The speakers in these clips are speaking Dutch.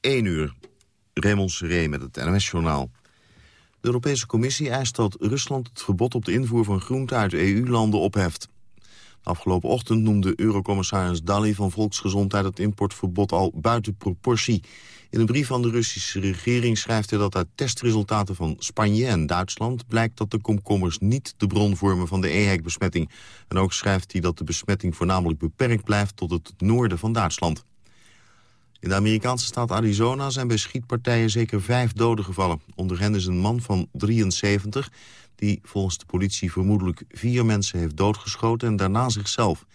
1 uur. Raymond Seré met het NOS-journaal. De Europese Commissie eist dat Rusland het verbod op de invoer van groenten uit EU-landen opheft. Afgelopen ochtend noemde Eurocommissaris Dalli van Volksgezondheid het importverbod al buiten proportie. In een brief van de Russische regering schrijft hij dat uit testresultaten van Spanje en Duitsland blijkt dat de komkommers niet de bron vormen van de EHEC-besmetting. En ook schrijft hij dat de besmetting voornamelijk beperkt blijft tot het noorden van Duitsland. In de Amerikaanse staat Arizona zijn bij schietpartijen zeker vijf doden gevallen. Onder hen is een man van 73 die volgens de politie vermoedelijk vier mensen heeft doodgeschoten en daarna zichzelf.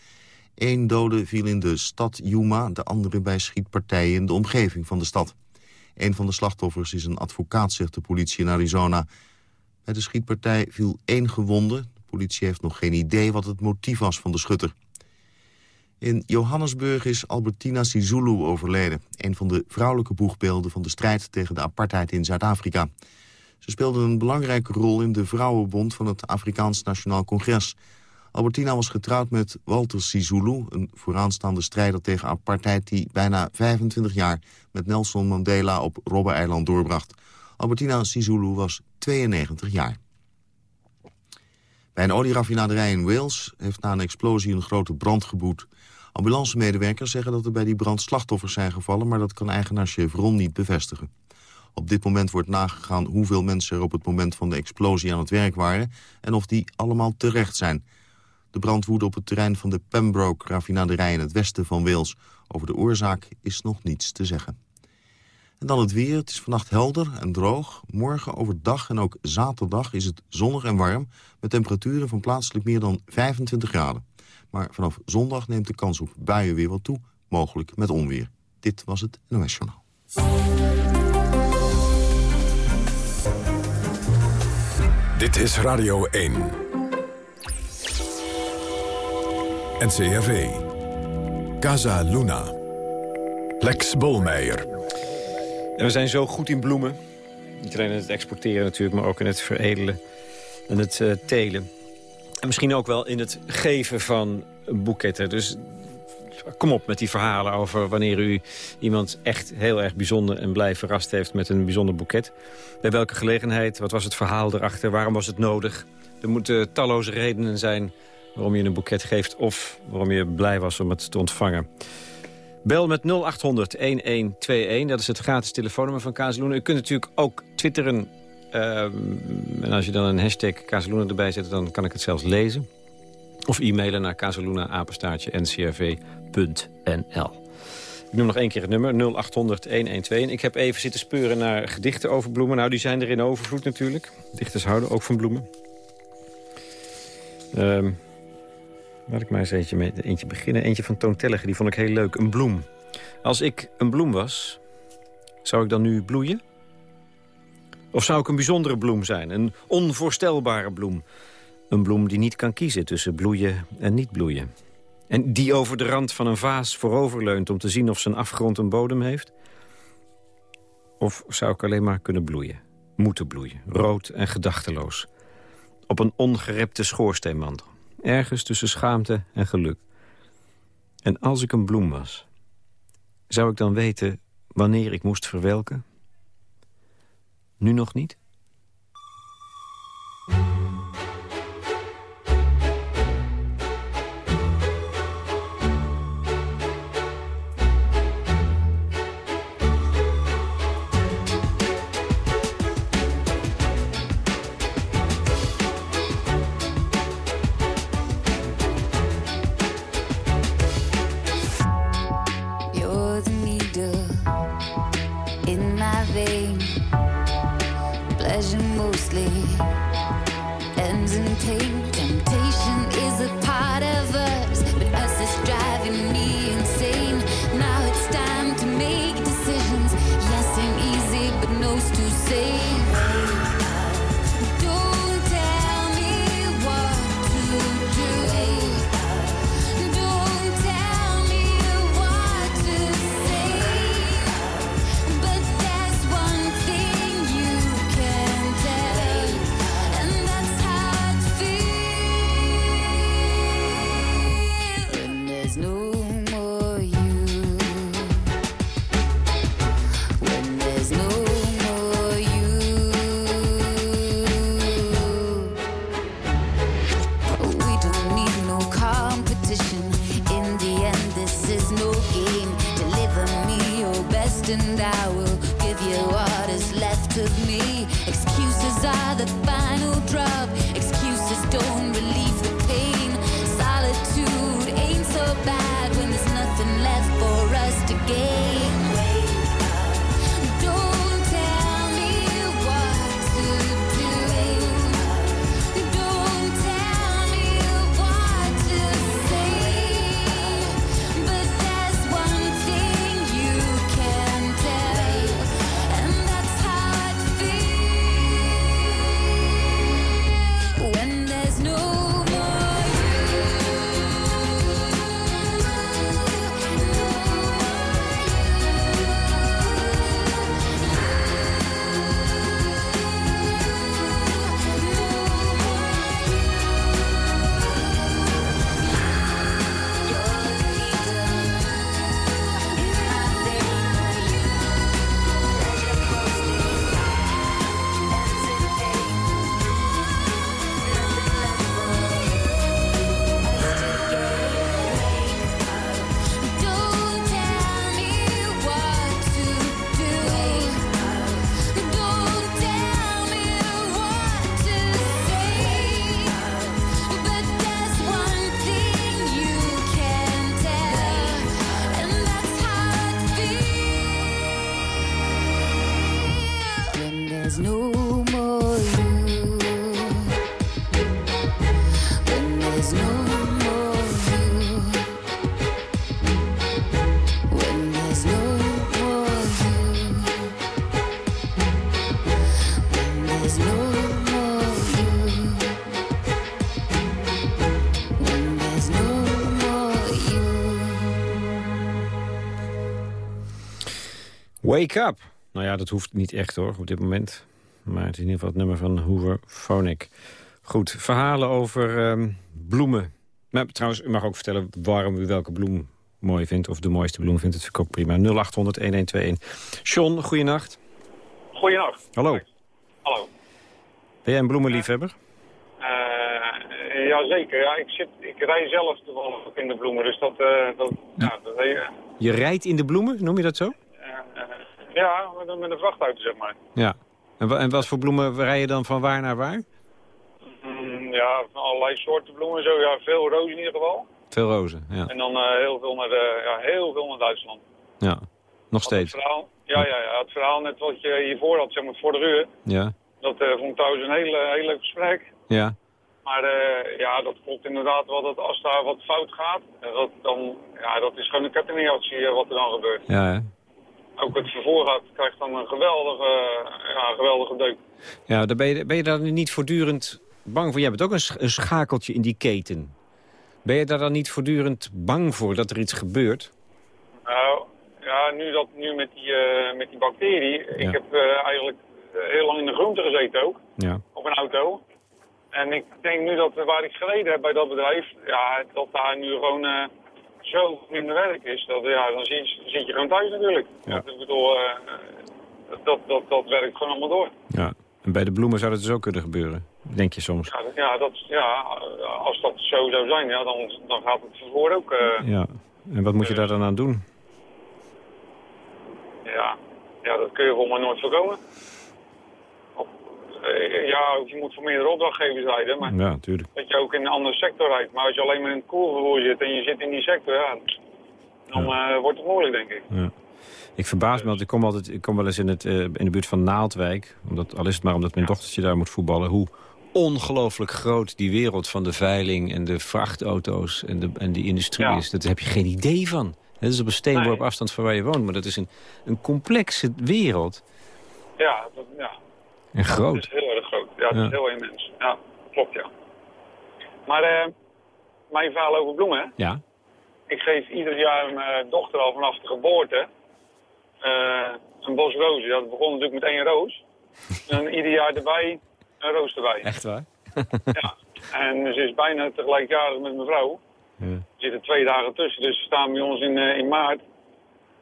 Eén dode viel in de stad Yuma, de andere bij schietpartijen in de omgeving van de stad. Een van de slachtoffers is een advocaat, zegt de politie in Arizona. Bij de schietpartij viel één gewonde. De politie heeft nog geen idee wat het motief was van de schutter. In Johannesburg is Albertina Sisulu overleden. Een van de vrouwelijke boegbeelden van de strijd tegen de apartheid in Zuid-Afrika. Ze speelde een belangrijke rol in de Vrouwenbond van het Afrikaans Nationaal Congres. Albertina was getrouwd met Walter Sisulu, een vooraanstaande strijder tegen apartheid... die bijna 25 jaar met Nelson Mandela op Robben-eiland doorbracht. Albertina Sisulu was 92 jaar. Bij een olieraffinaderij in Wales heeft na een explosie een grote brand geboet. Ambulancemedewerkers zeggen dat er bij die brand slachtoffers zijn gevallen... maar dat kan eigenaar Chevron niet bevestigen. Op dit moment wordt nagegaan hoeveel mensen er op het moment van de explosie aan het werk waren... en of die allemaal terecht zijn. De brand woedde op het terrein van de Pembroke-raffinaderij in het westen van Wales. Over de oorzaak is nog niets te zeggen. En dan het weer. Het is vannacht helder en droog. Morgen overdag en ook zaterdag is het zonnig en warm... met temperaturen van plaatselijk meer dan 25 graden. Maar vanaf zondag neemt de kans op buien weer wat toe, mogelijk met onweer. Dit was het NOS. Dit is Radio 1. NCRV. Casa Luna. Lex Bolmeijer. En we zijn zo goed in bloemen. Niet alleen in het exporteren natuurlijk, maar ook in het veredelen en het uh, telen. En misschien ook wel in het geven van boeketten. Dus kom op met die verhalen over wanneer u iemand echt heel erg bijzonder en blij verrast heeft met een bijzonder boeket. Bij welke gelegenheid? Wat was het verhaal erachter? Waarom was het nodig? Er moeten talloze redenen zijn waarom je een boeket geeft of waarom je blij was om het te ontvangen. Bel met 0800-1121, dat is het gratis telefoonnummer van Kazeloen. U kunt natuurlijk ook twitteren. Uh, en als je dan een hashtag Kazeloen erbij zet, dan kan ik het zelfs lezen. Of e-mailen naar kazeluna-ncrv.nl. Ik noem nog één keer het nummer, 0800-1121. Ik heb even zitten speuren naar gedichten over bloemen. Nou, die zijn er in overvloed natuurlijk. Dichters houden ook van bloemen. Um, laat ik maar eens eentje, eentje beginnen. Eentje van Toon Tellige, die vond ik heel leuk. Een bloem. Als ik een bloem was, zou ik dan nu bloeien? Of zou ik een bijzondere bloem zijn? Een onvoorstelbare bloem? Een bloem die niet kan kiezen tussen bloeien en niet bloeien. En die over de rand van een vaas vooroverleunt om te zien of zijn afgrond een bodem heeft? Of zou ik alleen maar kunnen bloeien? Moeten bloeien, rood en gedachteloos. Op een ongerepte schoorsteenmantel. Ergens tussen schaamte en geluk. En als ik een bloem was, zou ik dan weten wanneer ik moest verwelken? Nu nog niet? Wake up. Nou ja, dat hoeft niet echt hoor, op dit moment. Maar het is in ieder geval het nummer van Hoover Phonic. Goed, verhalen over ehm, bloemen. Maar trouwens, u mag ook vertellen waarom u welke bloem mooi vindt... of de mooiste bloem vindt, dat vind ik ook prima. 0800-1121. John, goeienacht. Goeienacht. Hallo. Hallo. Ben jij een bloemenliefhebber? Eh jazeker, ja, ik, zit, ik rij zelf toevallig in de bloemen, dus dat... eh dat ja, dat Je rijdt in de bloemen, noem je dat zo? Ja, met, een- vrachtauto, zeg maar. Ja. En, en wat voor bloemen rij je dan van waar naar waar? Mm, ja, van allerlei soorten bloemen, zo, ja, veel rozen in ieder geval. Veel rozen, ja. En dan eh, heel veel naar, de, ja, heel veel naar Duitsland. ja. Nog steeds. Het verhaal, ja, ja, ja, het verhaal net wat je hiervoor had, zeg maar, voor de uur, Ja. dat eh, vond ik trouwens een heel, heel leuk gesprek. Ja. Maar eh, ja, dat klopt inderdaad wel dat als daar wat fout gaat, dat, dan, ja, dat is gewoon een kettingreactie wat er dan gebeurt. Ja, hè? Ook het vervoer gaat, krijgt dan een geweldige, ja, een geweldige deuk. Ja, daar ben, je, ben je daar niet voortdurend bang voor? Jij bent ook een, sch- een schakeltje in die keten. Ben je daar dan niet voortdurend bang voor dat er iets gebeurt? Nou, ja, nu, dat, nu met, die, eh, met die bacterie. Ja. Ik heb eh, eigenlijk eh, heel lang in de groente gezeten ook, Ja. op een auto. En ik denk nu dat waar ik gereden heb bij dat bedrijf, ja, dat daar nu gewoon zo minder werk is. Dat, ja, dan zit, zit je gewoon thuis natuurlijk. Ja. Want ik bedoel, eh, dat, dat, dat werkt gewoon allemaal door. ja. En bij de bloemen zou dat dus ook kunnen gebeuren, denk je soms. Ja, dat- ja, dat, ja, als dat zo zou zijn, ja, dan, dan gaat het vervoer ook... eh, Ja. En wat moet je daar dan aan doen? Ja, ja dat kun je volgens mij nooit voorkomen. Eh, ja, je moet voor meerdere opdrachtgevers rijden, maar Ja, natuurlijk. dat je ook in een andere sector rijdt. Maar als je alleen maar in het koelvervoer zit en je zit in die sector, ja, dan eh, wordt het moeilijk, denk ik. Ja. Ik verbaas me, want ik kom, altijd, ik kom wel eens in, het, eh, in de buurt van Naaldwijk. Omdat, al is het maar omdat mijn dochtertje daar moet voetballen. Hoe ongelooflijk groot die wereld van de veiling en de vrachtauto's en, de, en die industrie Ja. is. Daar heb je geen idee van. Het is op een steenworp afstand van waar je woont. Maar dat is een, een complexe wereld. Ja, dat, ja. En groot. Het is heel erg groot. Ja, het Ja. is heel immens. Ja, klopt, ja. Maar eh, mijn verhaal over bloemen, hè? Ja, Ik geef ieder jaar mijn dochter al vanaf de geboorte eh, een bos rozen. Dat begon natuurlijk met één roos. en ieder jaar erbij een roos erbij. echt waar? Ja. En ze is bijna tegelijkertijd met mijn vrouw. Ja. Er zitten twee dagen tussen, dus ze staan bij ons in, eh, in maart.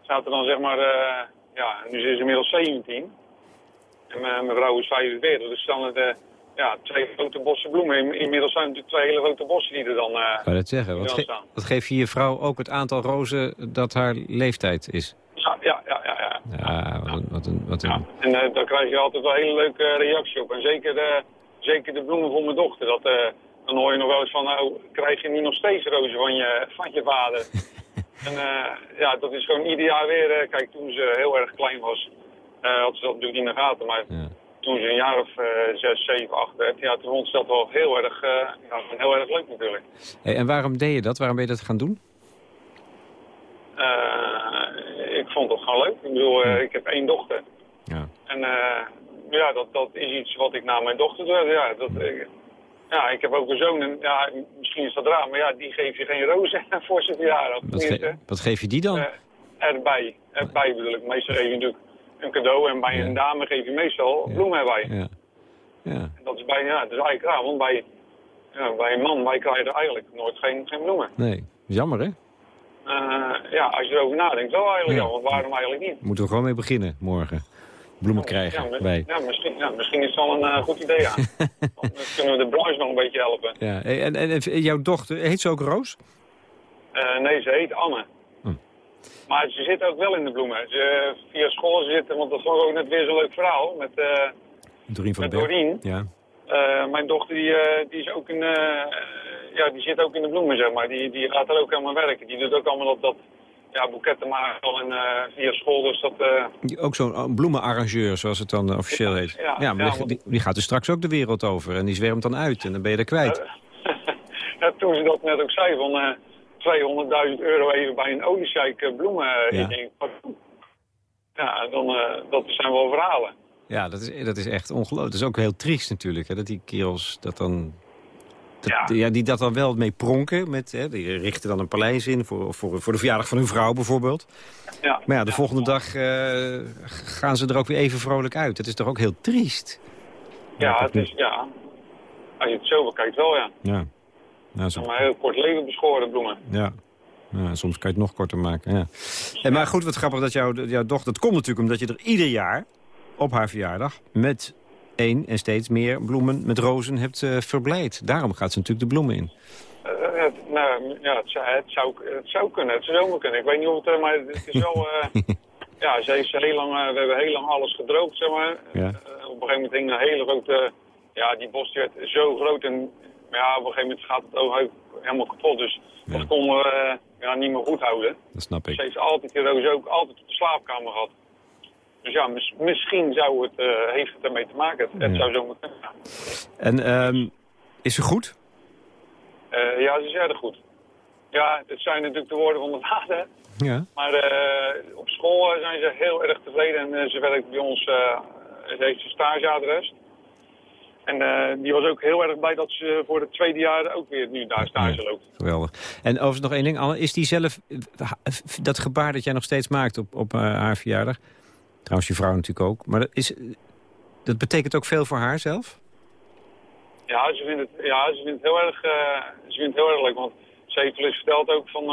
Zaten dan zeg maar, eh, ja, nu is ze inmiddels 17. En mijn, mijn vrouw is 45, dus staan er eh, ja, twee grote bossen bloemen. In- Inmiddels zijn het natuurlijk twee hele grote bossen die er dan... eh, Ik wou dat zeggen. Wat, ge wat geeft je je vrouw ook het aantal rozen dat haar leeftijd is? ja, ja, ja, ja, ja. Ja, wat een... Wat een, wat een... Ja. En eh, daar krijg je altijd wel een hele leuke eh, reactie op. En zeker, eh, zeker de bloemen voor mijn dochter. Dat, eh, dan hoor je nog wel eens van, nou, krijg je niet nog steeds rozen van je, van je vader? en eh, ja, dat is gewoon ieder jaar weer. eh, kijk, toen ze heel erg klein was, eh, had ze dat natuurlijk niet in de gaten. Maar Ja. toen ze een jaar of eh, zes, zeven, acht werd, ja, toen vond ze dat wel heel erg, eh, ja, heel erg leuk natuurlijk. Hey, en waarom deed je dat? Waarom ben je dat gaan doen? Eh, ik vond het gewoon leuk. Ik bedoel, eh, ik heb één dochter. Ja. En eh, ja, dat, dat is iets wat ik naar mijn dochter doe. Ja, dat, eh, ja, ik heb ook een zoon. En, ja, misschien is dat raar, maar ja, die geef je geen rozen voor zijn verjaardag. Wat, Tenminste, ge- wat geef je die dan? eh, erbij. Erbij bedoel ik. Meestal je natuurlijk een cadeau. En bij Ja. een dame geef je meestal bloemen erbij. ja. Ja. En Dat is, bij, ja, dat is eigenlijk raar, want bij, ja, bij een man, wij krijgen eigenlijk nooit geen, geen bloemen. Nee. Jammer, hè? Eh, ja, als je erover nadenkt, wel eigenlijk Ja. Want waarom eigenlijk niet? Moeten we gewoon mee beginnen morgen. Bloemen krijgen Ja, bij. ja, misschien, ja, misschien is het wel een eh, goed idee, ja. Want dan kunnen we de branche nog een beetje helpen. Ja. En, en, en jouw dochter, heet ze ook Roos? Eh, nee, ze heet Anne. Maar ze zit ook wel in de bloemen. Ze, via school zitten, want dat vond ik ook net weer zo'n leuk verhaal. Met, eh, Doreen van Met. Doreen? Ja. eh, mijn dochter die, eh, die, is ook in, ja, die zit ook in de bloemen, zeg maar. Die, die gaat er ook helemaal werken. Die doet ook allemaal dat, dat ja, boeketten maken en eh, via school. Dus dat, Die- Ook zo'n oh, bloemenarrangeur, zoals het dan officieel heet. Ja, Ja, maar die, die, die gaat dus straks ook de wereld over. En die zwermt dan uit en dan ben je er kwijt. ja, toen ze dat net ook zei, van 200.000 euro even bij een oliescheik eh, bloemen eh, Ja. Ja, dan, eh, dat zijn wel verhalen. Ja, dat is, dat is echt ongelooflijk. Dat is ook heel triest natuurlijk, hè, dat die kerels dat dan... Dat, Ja. ja. die dat dan wel mee pronken. Met, hè, die richten dan een paleis in voor, voor, voor de verjaardag van hun vrouw bijvoorbeeld. Ja, Maar ja, de volgende dag gaan ze er ook weer even vrolijk uit. Dat is toch ook heel triest? ja, het is, ja. Als je het zo bekijkt wel, ja. Ja. Nou, zo, Maar heel kort leven beschoren bloemen. ja. Ja, soms kan je het nog korter maken. Ja. En maar goed, wat grappig dat jouw, jouw dochter... Dat komt natuurlijk omdat je er ieder jaar op haar verjaardag... met één en steeds meer bloemen met rozen hebt eh, verblijd. Daarom gaat ze natuurlijk de bloemen in. Eh, het, nou, ja, het, zou, het, zou, het zou kunnen, het zou zomaar kunnen. Ik weet niet of het, maar het is wel... eh, ja, ze heeft heel lang, we hebben heel lang alles gedroogd, zeg maar. Ja. Op een gegeven moment hing een hele grote... ja, die bos werd zo groot en ja, op een gegeven moment gaat het ook helemaal kapot. Dus Ja. dat konden we eh, ja, niet meer goed houden. Dat snap Ze ik. heeft altijd die roos ook altijd op de slaapkamer gehad. Dus ja, mis- misschien zou het, eh, heeft het ermee te maken. Het, Ja. zou zo kunnen. En ehm, is ze goed? Eh, ja, ze is erg goed. Ja, het zijn natuurlijk de woorden van de vader. Ja. Maar op school zijn ze heel erg tevreden en ze werkt bij ons, ze heeft een stageadres. En eh, die was ook heel erg blij dat ze voor het tweede jaar ook weer nu daar stage Ja. loopt. Geweldig. En overigens nog één ding, Anne. Is die zelf, dat gebaar dat jij nog steeds maakt op, op eh, haar verjaardag... trouwens je vrouw natuurlijk ook... maar dat, is, dat betekent ook veel voor haar zelf? Ja, ze vindt het, ja, ze vindt het heel erg, eh, ze vindt het heel erg leuk. Want ze heeft wel eens verteld ook van,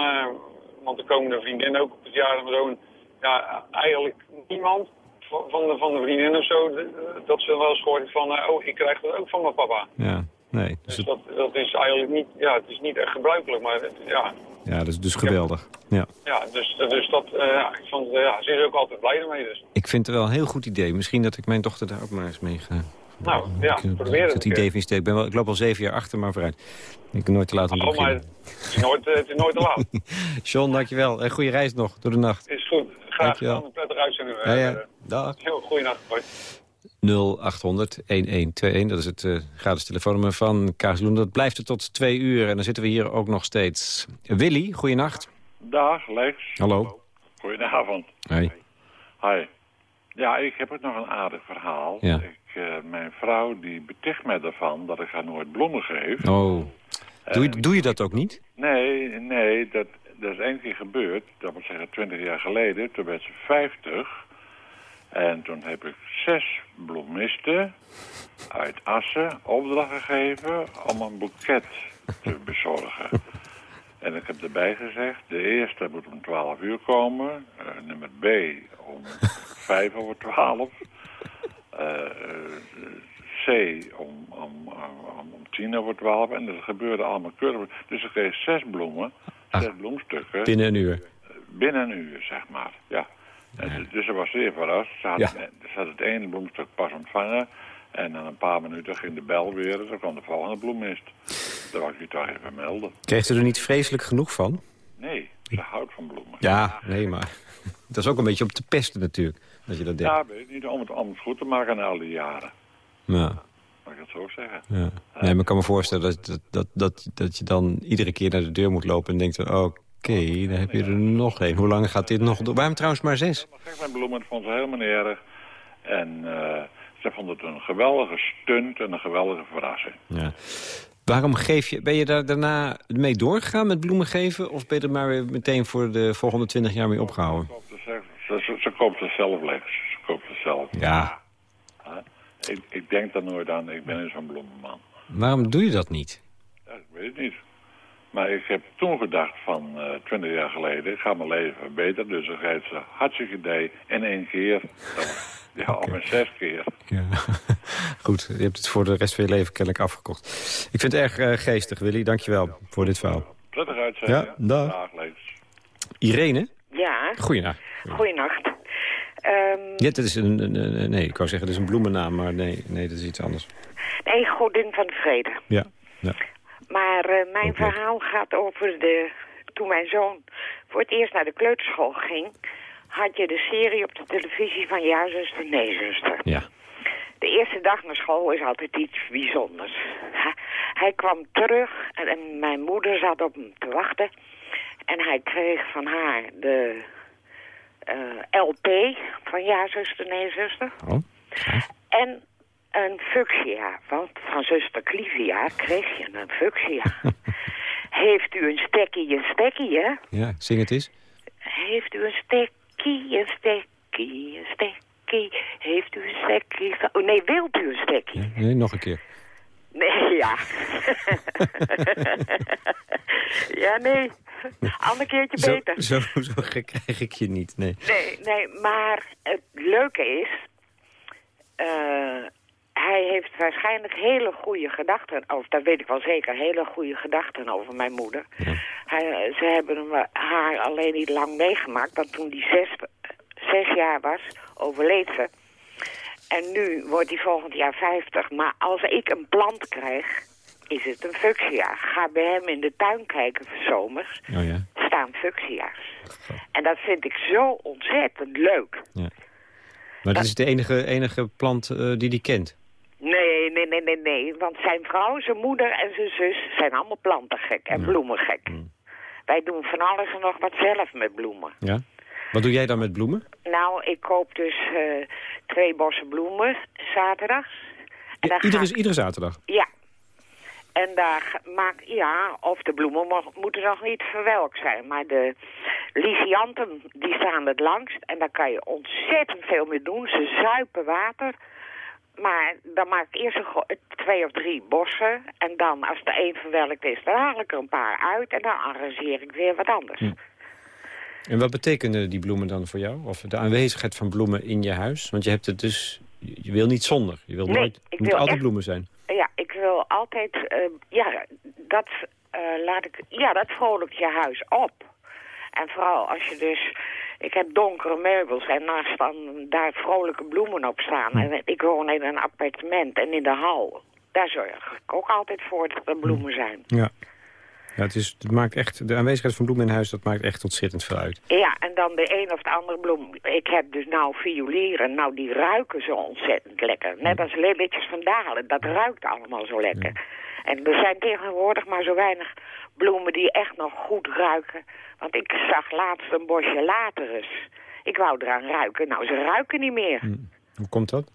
want er komen een vriendin ook op het jaar en zo. En, ja, eigenlijk niemand van de, van de vriendin of zo, de- dat ze wel eens gehoord van, eh, oh, ik krijg dat ook van mijn papa. Ja, nee. Dus Dus dat, dat is eigenlijk niet, ja, het is niet echt gebruikelijk, maar het- ja, ja, dat is dus geweldig. Ja. ja dus, dus dat, eh, ik vond, eh, ja, ze is ook altijd blij ermee dus. Ik vind het wel een heel goed idee. Misschien dat ik mijn dochter daar ook maar eens mee ga... Nou, ja, ik, eh, probeer het Het een idee vind ik ben wel, ik loop al zeven jaar achter, maar vooruit. Ik kan nooit te laat om te Oh, maar het is nooit, eh, het is nooit te laat. John, dankjewel. En goede reis nog door de nacht. Is goed. Graag Dankjewel. gedaan. Een prettige uitzending. Ja, eh, ja. Dag. Heel goeienacht. Hoi. 0800 1121. Dat is het eh, gratis telefoonnummer van Kaasloen. Dat blijft er tot twee uur. En dan zitten we hier ook nog steeds. Willy, goeienacht. Dag, Lex. Hallo. Goedenavond. Hey. Hi. Ja, ik heb ook nog een aardig verhaal. Ja. Ik, eh, mijn vrouw die beticht mij ervan dat ik haar nooit bloemen geef. Oh. Doe je, doe je dat ook niet? Nee, nee, dat, dat is één keer gebeurd. Dat wil zeggen twintig jaar geleden. Toen werd ze 50. En toen heb ik zes bloemisten uit Assen opdracht gegeven om een boeket te bezorgen. En ik heb erbij gezegd, de eerste moet om 12 uur komen, eh, nummer B om 5 over 12, eh, eh, C om, om, om, om 10 over 12 en dat gebeurde allemaal keurig. Dus ik kreeg zes bloemen, zes bloemstukken Binnen een uur. binnen een uur, zeg maar. Ja. En Dus ze was zeer verrast. Ze had, Ja. ze had het ene bloemstuk pas ontvangen. En na een paar minuten ging de bel weer. Dan kwam de volgende bloemmist. Dat wou ik u toch even melden. Kreeg ze er niet vreselijk genoeg van? Nee, ze houdt van bloemen. Ja, nee, maar dat is ook een beetje om te pesten natuurlijk. Dat je dat denkt. Ja, weet niet. Om het, om het goed te maken na al die jaren. Ja. Ik het zo zeggen? Ja. Nee, maar ik kan me voorstellen dat, dat, dat, dat, dat je dan iedere keer naar de deur moet lopen... en denkt, oké, dan heb je er nog één. Hoe lang gaat dit nog door? Waarom trouwens maar zes? Gek met bloemen, vond ze helemaal niet erg. En eh, ze vond het een geweldige stunt en een geweldige verrassing. Ja. Waarom geef je, ben je daar daarna mee doorgegaan met bloemen geven... of ben je er maar weer meteen voor de volgende twintig jaar mee opgehouden? Ze, ze, ze koopt het zelf leeg. Ze koopt het zelf. Ja. Ik, ik denk daar nooit aan. Ik ben niet zo'n bloemenman. Waarom doe je dat niet? Ja, ik weet het niet. Maar ik heb toen gedacht van eh, twintig jaar geleden, ik ga mijn leven verbeteren. Dus dan geeft ze hartstikke idee in één keer. Ja, of in zes keer. Ja. Goed, je hebt het voor de rest van je leven kennelijk afgekocht. Ik vind het erg eh, geestig, Willy. Dankjewel voor dit verhaal. Prettig uitzenden. Ja, dag. Irene? Ja, Goeienacht. goeienacht. Ehm Ja, dat is een, een, een- nee, ik wou zeggen, dat is een bloemennaam, maar nee, nee, dat is iets anders. nee, godin van de vrede. Ja, ja. Maar eh, mijn verhaal gaat over de... Toen mijn zoon voor het eerst naar de kleuterschool ging... had je de serie op de televisie van Ja, zuster, nee, zuster. ja. De eerste dag naar school is altijd iets bijzonders. Hij, kwam terug en mijn moeder zat op hem te wachten. En hij kreeg van haar de eh, LP van Ja, zuster, nee, zuster. Oh, En een fuchsia, want van zuster Clivia kreeg je een fuchsia. Heeft u een stekkie, een stekkie, hè? ja, zing het eens. Heeft u een stekkie, een stekkie, een stekkie? Heeft u een stekkie? van- Oh, nee, wilt u een stekkie? Ja, nee, nog een keer. Nee, ja. ja, nee. Ander keertje Zo, beter. zo, zo gek krijg ik je niet, nee. Nee, nee, maar het leuke is... eh, hij heeft waarschijnlijk hele goede gedachten... of dat weet ik wel zeker, hele goede gedachten over mijn moeder. Hij, ze hebben hem, haar alleen niet lang meegemaakt... want toen hij zes, zes jaar was, overleed ze. En nu wordt hij volgend jaar 50. Maar als ik een plant krijg, is het een fuchsia. Ga bij hem in de tuin kijken, zomers, Oh ja, staan fuchsia's. En dat vind ik zo ontzettend leuk. maar dat is de enige, enige plant eh, die die kent. Nee, nee, nee, nee, nee. Want zijn vrouw, zijn moeder en zijn zus zijn allemaal plantengek en bloemengek. Wij doen van alles en nog wat zelf met bloemen. Ja? Wat doe jij dan met bloemen? Nou, ik koop dus eh, twee bossen bloemen zaterdags. Iedere, ik- iedere zaterdag? Ja. En daar ga- maak, ja, of de bloemen mo- moeten nog niet verwelkt zijn. Maar de lysianten, die staan het langst. En daar kan je ontzettend veel mee doen. Ze zuipen water. Maar dan maak ik eerst een twee of drie bossen. En dan, als de een verwelkt is, dan haal ik er een paar uit. En dan arrangeer ik weer wat anders. En wat betekenen die bloemen dan voor jou? Of de aanwezigheid van bloemen in je huis? Want je hebt het dus... Je wil niet zonder. Je wil Nee, nooit... Het moet altijd bloemen zijn. Wil altijd... eh, ja, dat eh, laat ik... Ja, dat vrolijkt je huis op. En vooral als je dus... Ik heb donkere meubels en naast dan daar vrolijke bloemen op staan. En ik woon in een appartement en in de hal. Daar zorg ik ook altijd voor dat er bloemen zijn. Ja. Ja het, is, het maakt echt, de aanwezigheid van bloemen in huis, dat maakt echt ontzettend veel uit. Ja, en dan de een of de andere bloem. Ik heb dus nou violieren. Nou, die ruiken zo ontzettend lekker. Net als lilletjes van Dalen. Dat ruikt allemaal zo lekker. En er zijn tegenwoordig maar zo weinig bloemen die echt nog goed ruiken. Want ik zag laatst een bosje laterus. Ik wou eraan ruiken. Nou, ze ruiken niet meer. Hoe komt dat?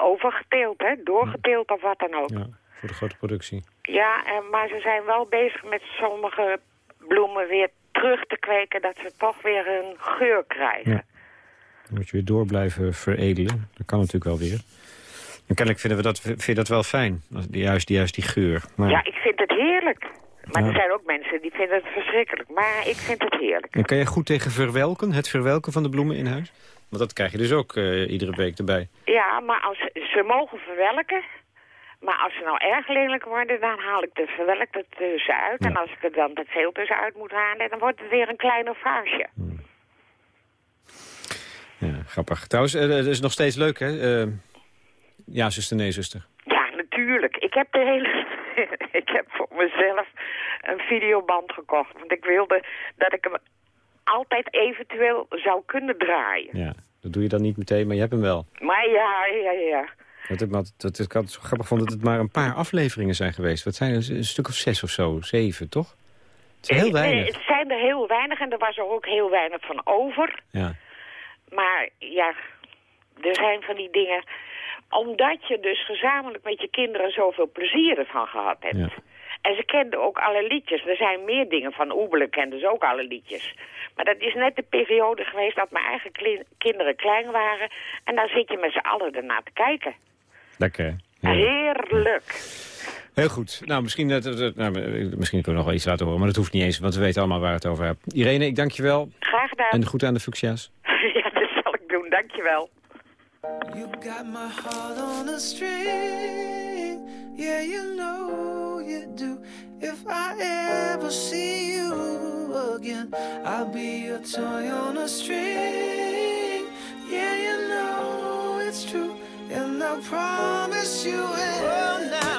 Overgeteeld, hè? Doorgeteeld of wat dan ook. Ja, voor de grote productie. Ja, en, maar ze zijn wel bezig met sommige bloemen weer terug te kweken... dat ze toch weer een geur krijgen. Ja. Dan moet je weer door blijven veredelen. Dat kan natuurlijk wel weer. En kennelijk vinden we dat, vind je dat wel fijn. Juist, die- juist die geur. Maar, Ja, ik vind het heerlijk. Maar Ja. er zijn ook mensen die vinden het verschrikkelijk. Maar ik vind het heerlijk. En kan je goed tegen verwelken? Het verwelken van de bloemen in huis? Want dat krijg je dus ook eh, iedere week erbij. Ja, maar als, ze mogen verwelken. Maar als ze nou erg lelijk worden, dan haal ik de verwelkte tussenuit. En als ik er dan te veel tussenuit moet halen, dan wordt het weer een kleine vaasje. Ja, grappig. Trouwens, eh, dat is nog steeds leuk, hè? Eh, ja, zuster, nee, zuster. Ja, natuurlijk. Ik heb de hele... ik heb voor mezelf een videoband gekocht. Want ik wilde dat ik hem altijd eventueel zou kunnen draaien. Ja, dat doe je dan niet meteen, maar je hebt hem wel. Maar ja, ja, ja. Dat, het, maar dat, ik had het zo grappig vond dat het maar een paar afleveringen zijn geweest. Wat zijn er? Een stuk of zes of zo? Zeven, toch? Het is heel weinig. Het zijn er heel weinig en er was er ook heel weinig van over. Ja. Maar ja, er zijn van die dingen... Omdat je dus gezamenlijk met je kinderen zoveel plezier ervan gehad hebt. Ja. En ze kenden ook alle liedjes. Er zijn meer dingen van Oebelen kenden ze ook alle liedjes. Maar dat is net de periode geweest dat mijn eigen kinderen klein waren. En dan zit je met z'n allen ernaar te kijken. Lekker. Heerlijk. Heel goed. Nou, misschien, dat, dat- nou, misschien kunnen we nog wel iets laten horen, maar dat hoeft niet eens, want we weten allemaal waar het over hebt. Irene, ik dank je wel. Graag gedaan. En goed aan de fuchsia's. ja, dat zal ik doen. Dankjewel. You got my heart on a string. Yeah, you know you do. If I ever see you again, I'll be your toy on a string. Yeah, you know it's true. And I promise you it. Oh, now.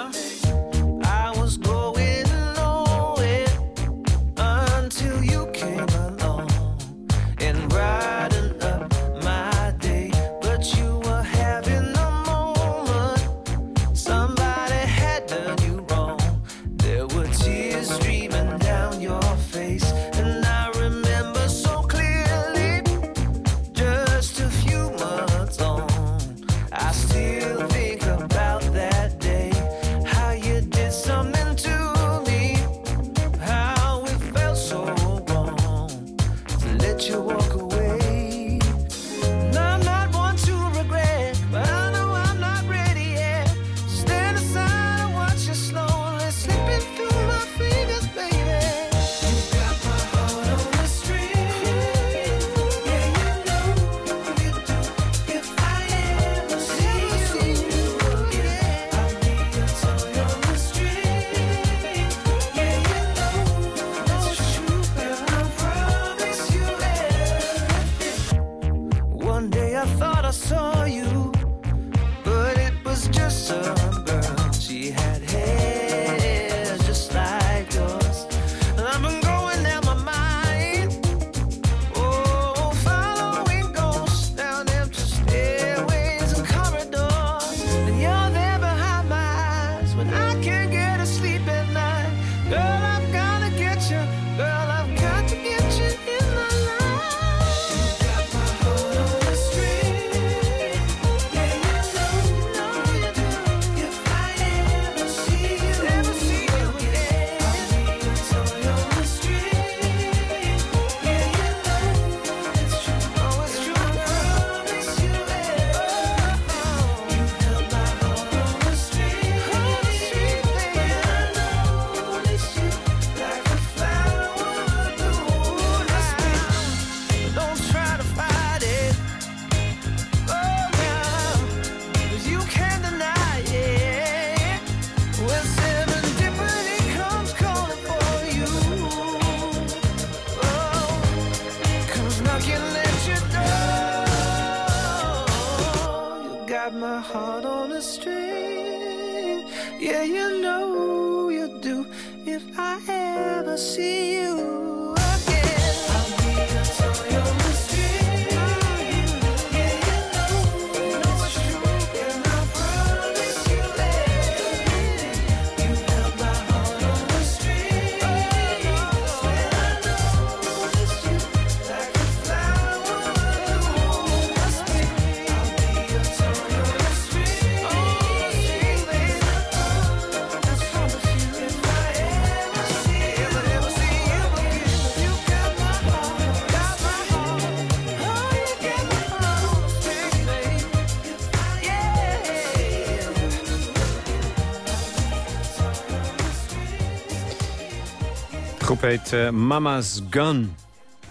Heet eh, Mama's Gun.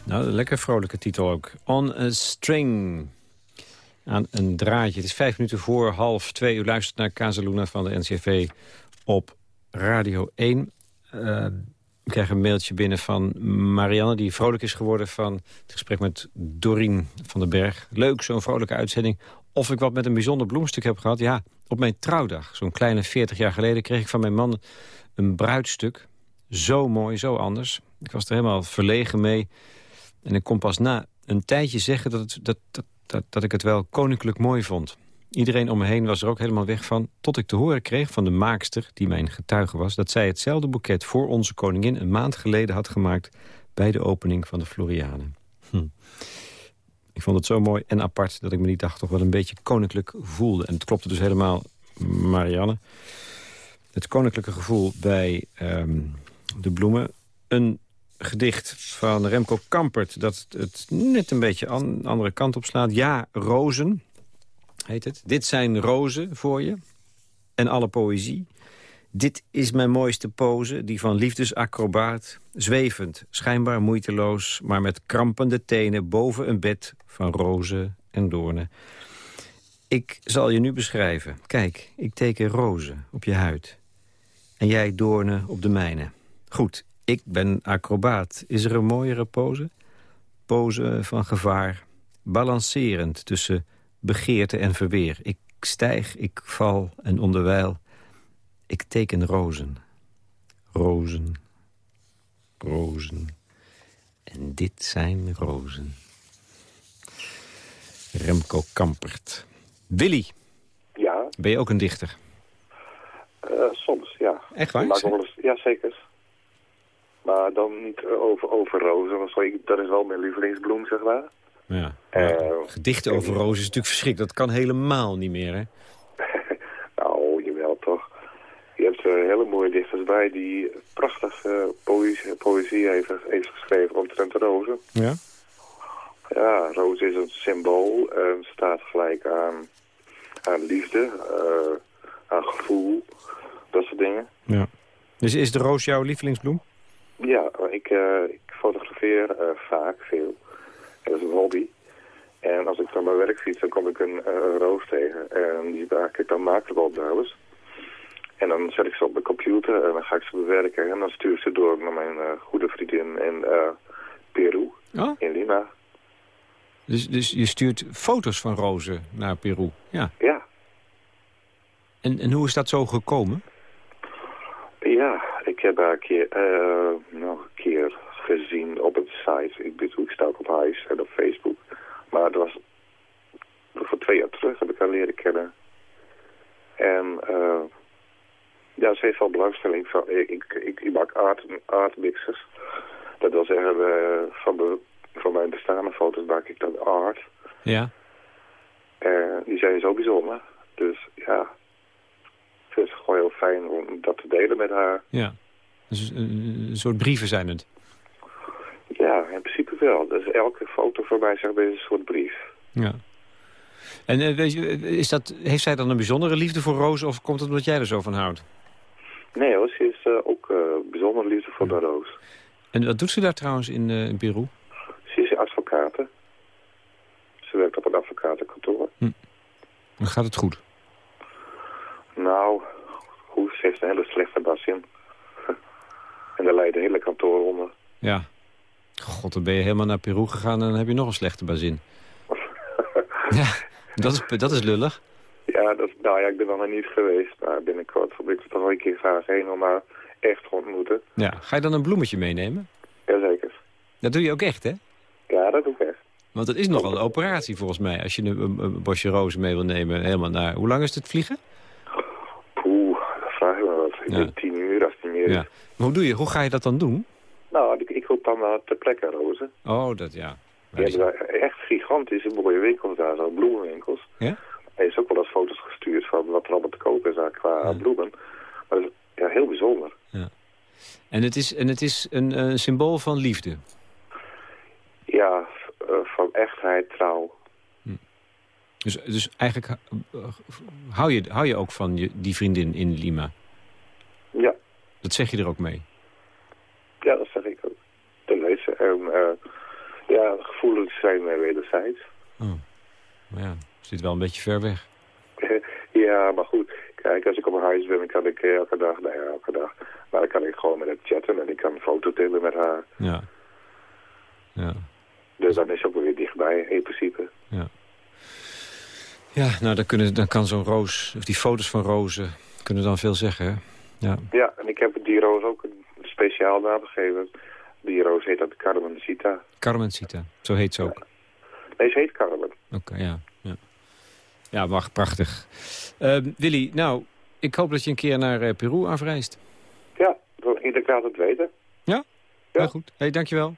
Nou, lekker vrolijke titel ook. On a String. Aan een draadje. Het is vijf minuten voor half twee. U luistert naar Casaluna van de NCV op Radio 1. Eh, Ik krijg een mailtje binnen van Marianne... die vrolijk is geworden van het gesprek met Dorien van den Berg. Leuk, zo'n vrolijke uitzending. Of ik wat met een bijzonder bloemstuk heb gehad? Ja, op mijn trouwdag, zo'n kleine 40 jaar geleden... kreeg ik van mijn man een bruidstuk. Zo mooi, zo anders. Ik was er helemaal verlegen mee. En ik kon pas na een tijdje zeggen dat, het, dat, dat, dat, dat ik het wel koninklijk mooi vond. Iedereen om me heen was er ook helemaal weg van... tot ik te horen kreeg van de maakster, die mijn getuige was... dat zij hetzelfde boeket voor onze koningin een maand geleden had gemaakt... bij de opening van de Florianen. Hm. Ik vond het zo mooi en apart dat ik me die dag toch wel een beetje koninklijk voelde. En het klopte dus helemaal, Marianne. Het koninklijke gevoel bij ehm, de bloemen. Een gedicht van Remco Kampert dat het net een beetje aan andere kant op slaat. Ja, rozen heet het. Dit zijn rozen voor je en alle poëzie. Dit is mijn mooiste pose, die van liefdesacrobaat. Zwevend, schijnbaar moeiteloos, maar met krampende tenen... boven een bed van rozen en doornen. Ik zal je nu beschrijven. Kijk, ik teken rozen op je huid. En jij doornen op de mijne. Goed, ik ben acrobaat. Is er een mooiere pose? Pose van gevaar. Balancerend tussen begeerte en verweer. Ik stijg, ik val en onderwijl. Ik teken rozen. Rozen. Rozen. En dit zijn rozen. Remco Kampert. Willy. Ja, Ben je ook een dichter? eh, soms, ja. Echt waar? Ik maak wel eens, ja, zeker. Maar dan niet over, over rozen, want dat is wel mijn lievelingsbloem, zeg maar. Ja. Eh, Gedichten over rozen is natuurlijk verschrikkelijk. Dat kan helemaal niet meer, hè? nou, jawel toch. Je hebt eh, hele mooie dichters bij die prachtige poëzie, poëzie heeft, heeft geschreven omtrent rozen. Ja? Ja, roos is een symbool en staat gelijk aan, aan liefde, eh, aan gevoel, dat soort dingen. Ja. Dus is de roos jouw lievelingsbloem? Ja, ik, eh, ik fotografeer eh, vaak veel. Dat is een hobby. En als ik dan mijn werk fiets, dan kom ik een eh, roos tegen. En die maak ik dan macro-opnames. En dan zet ik ze op de computer en dan ga ik ze bewerken. En dan stuur ik ze door naar mijn goede vriendin in Peru, Oh. in Lima. Dus, dus je stuurt foto's van rozen naar Peru? Ja. Ja, En, en hoe is dat zo gekomen? ja, heb haar een keer, eh, nog een keer gezien op een site. Ik bedoel, ik sta ook op huis en op Facebook. Maar dat was voor twee jaar terug heb ik haar leren kennen. En eh, ja, ze heeft wel belangstelling. Van, ik, ik, ik, maak art, art mixes. Dat wil zeggen, van, de, van mijn bestaande foto's maak ik dan art. Ja. En die zijn zo bijzonder. Dus ja, ik vind het gewoon heel fijn om dat te delen met haar. Ja. Dus een, een soort brieven zijn het. Ja, in principe wel. Dus elke foto voor mij zeg maar, is een soort brief. Ja. En eh, weet je, is dat, heeft zij dan een bijzondere liefde voor rozen... of komt het omdat jij er zo van houdt? Nee hoor, ze is eh, ook eh, bijzonder liefde voor de roos. En wat doet ze daar trouwens in, eh, in Peru? Ze is advocaat. Ze werkt op een advocatenkantoor. Dan gaat het goed. Nou, goed, ze heeft een hele slechte bas in. En daar leidt de hele kantoor onder. Ja. God, dan ben je helemaal naar Peru gegaan... en dan heb je nog een slechte bazin. ja, dat is, dat is lullig. Ja, dat, nou ja, ik ben er nog niet geweest. Maar binnenkort wil ik er toch wel een keer graag heen om haar echt te ontmoeten. Ja. Ga je dan een bloemetje meenemen? Jazeker. Dat doe je ook echt, hè? Ja, dat doe ik echt. Want het is nogal een operatie volgens mij. Als je een, bosje rozen mee wil nemen. Helemaal naar... Hoe lang is het vliegen? Poeh, dat vraag je me wat. Ik Ja. denk tien uur Ja. Maar hoe, doe je, hoe ga je dat dan doen? Nou, ik, ik koop dan uh, ter plekke rozen. Oh, dat ja. Die hebben daar echt gigantische mooie winkels daar, zo bloemenwinkels. Ja? Hij is ook wel eens foto's gestuurd van wat er allemaal te kopen is daar qua bloemen. Maar dat is ja, heel bijzonder. En het is, en het is een, een symbool van liefde. Ja, eh, van echtheid, trouw. Dus, dus eigenlijk eh, hou, je, hou je ook van je, die vriendin in Lima. Dat zeg je er ook mee. ja, dat zeg ik ook. Weet ze. En eh, ja, de gevoelens zijn uh, wederzijds. Oh. Maar ja, zit wel een beetje ver weg. ja, maar goed. Kijk, als ik op huis ben, dan kan ik elke dag, nou ja, elke dag. Maar dan kan ik gewoon met haar chatten en ik kan een foto delen met haar. Ja. Ja. Dus dan is ze ook weer dichtbij, in principe. Ja. Ja, nou, dan, kunnen, dan kan zo'n roos, of die foto's van rozen, kunnen dan veel zeggen, hè? Ja. Ja, en ik heb die roos ook een speciaal naam gegeven. Die roos heet dat Carmencita. Carmencita, zo heet ze ook. Nee, ze heet Carmen. Oké, ja. Ja, ja mag, prachtig. Eh, Willy, nou, ik hoop dat je een keer naar eh, Peru afreist. Ja, ik laat het weten. Ja? Ja. Heel goed. Hé, hey, dankjewel.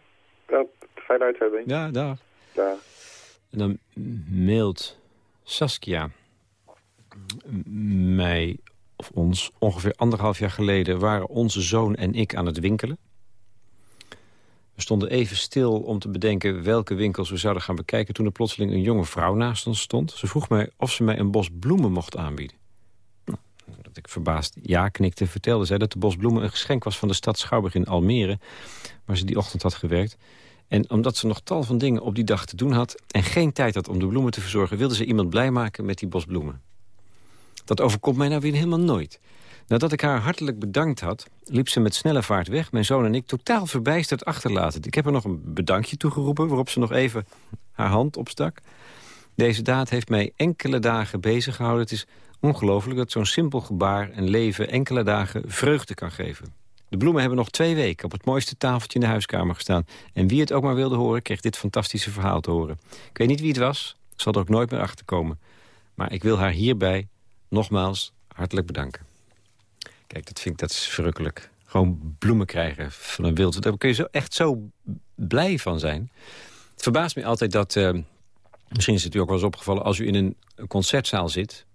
Ja, fijne uitzending. Ja, dag. Dag. En dan mailt Saskia mij, ons, ongeveer anderhalf jaar geleden... waren onze zoon en ik aan het winkelen. We stonden even stil om te bedenken welke winkels we zouden gaan bekijken... toen er plotseling een jonge vrouw naast ons stond. Ze vroeg mij of ze mij een bos bloemen mocht aanbieden. Nou, dat ik verbaasd ja knikte, vertelde zij dat de bos bloemen een geschenk was van de stad Schouwburg in Almere... waar ze die ochtend had gewerkt. En omdat ze nog tal van dingen op die dag te doen had... en geen tijd had om de bloemen te verzorgen... wilde ze iemand blij maken met die bos bloemen. Dat overkomt mij nou weer helemaal nooit. Nadat ik haar hartelijk bedankt had, liep ze met snelle vaart weg... mijn zoon en ik totaal verbijsterd achterlatend. Ik heb er nog een bedankje toegeroepen... waarop ze nog even haar hand opstak. Deze daad heeft mij enkele dagen bezig gehouden. Het is ongelooflijk dat zo'n simpel gebaar en leven... enkele dagen vreugde kan geven. De bloemen hebben nog twee weken op het mooiste tafeltje in de huiskamer gestaan. En wie het ook maar wilde horen, kreeg dit fantastische verhaal te horen. Ik weet niet wie het was, zal er ook nooit meer achter komen. Maar ik wil haar hierbij nogmaals hartelijk bedanken. Kijk, dat vind ik dat is verrukkelijk. Gewoon bloemen krijgen van een wild. Daar kun je zo, echt zo blij van zijn. Het verbaast me altijd dat... Uh, misschien is het u ook wel eens opgevallen... als u in een, een concertzaal zit...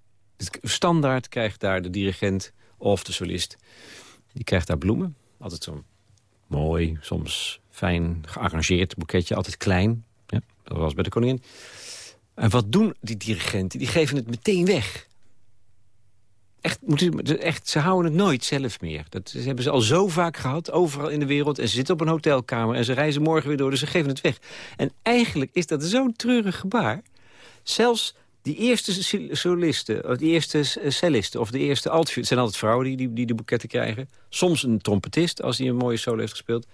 standaard krijgt daar de dirigent of de solist... die krijgt daar bloemen. Altijd zo'n mooi, soms fijn gearrangeerd boeketje. Altijd klein. Ja, dat was bij de koningin. En wat doen die dirigenten? Die geven het meteen weg. Echt, echt, ze houden het nooit zelf meer. Dat hebben ze al zo vaak gehad, overal in de wereld. En ze zitten op een hotelkamer en ze reizen morgen weer door. Dus ze geven het weg. En eigenlijk is dat zo'n treurig gebaar. Zelfs die eerste solisten, of die eerste cellisten of de eerste altfiguur... het zijn altijd vrouwen die, die, die de boeketten krijgen. Soms een trompetist, als hij een mooie solo heeft gespeeld.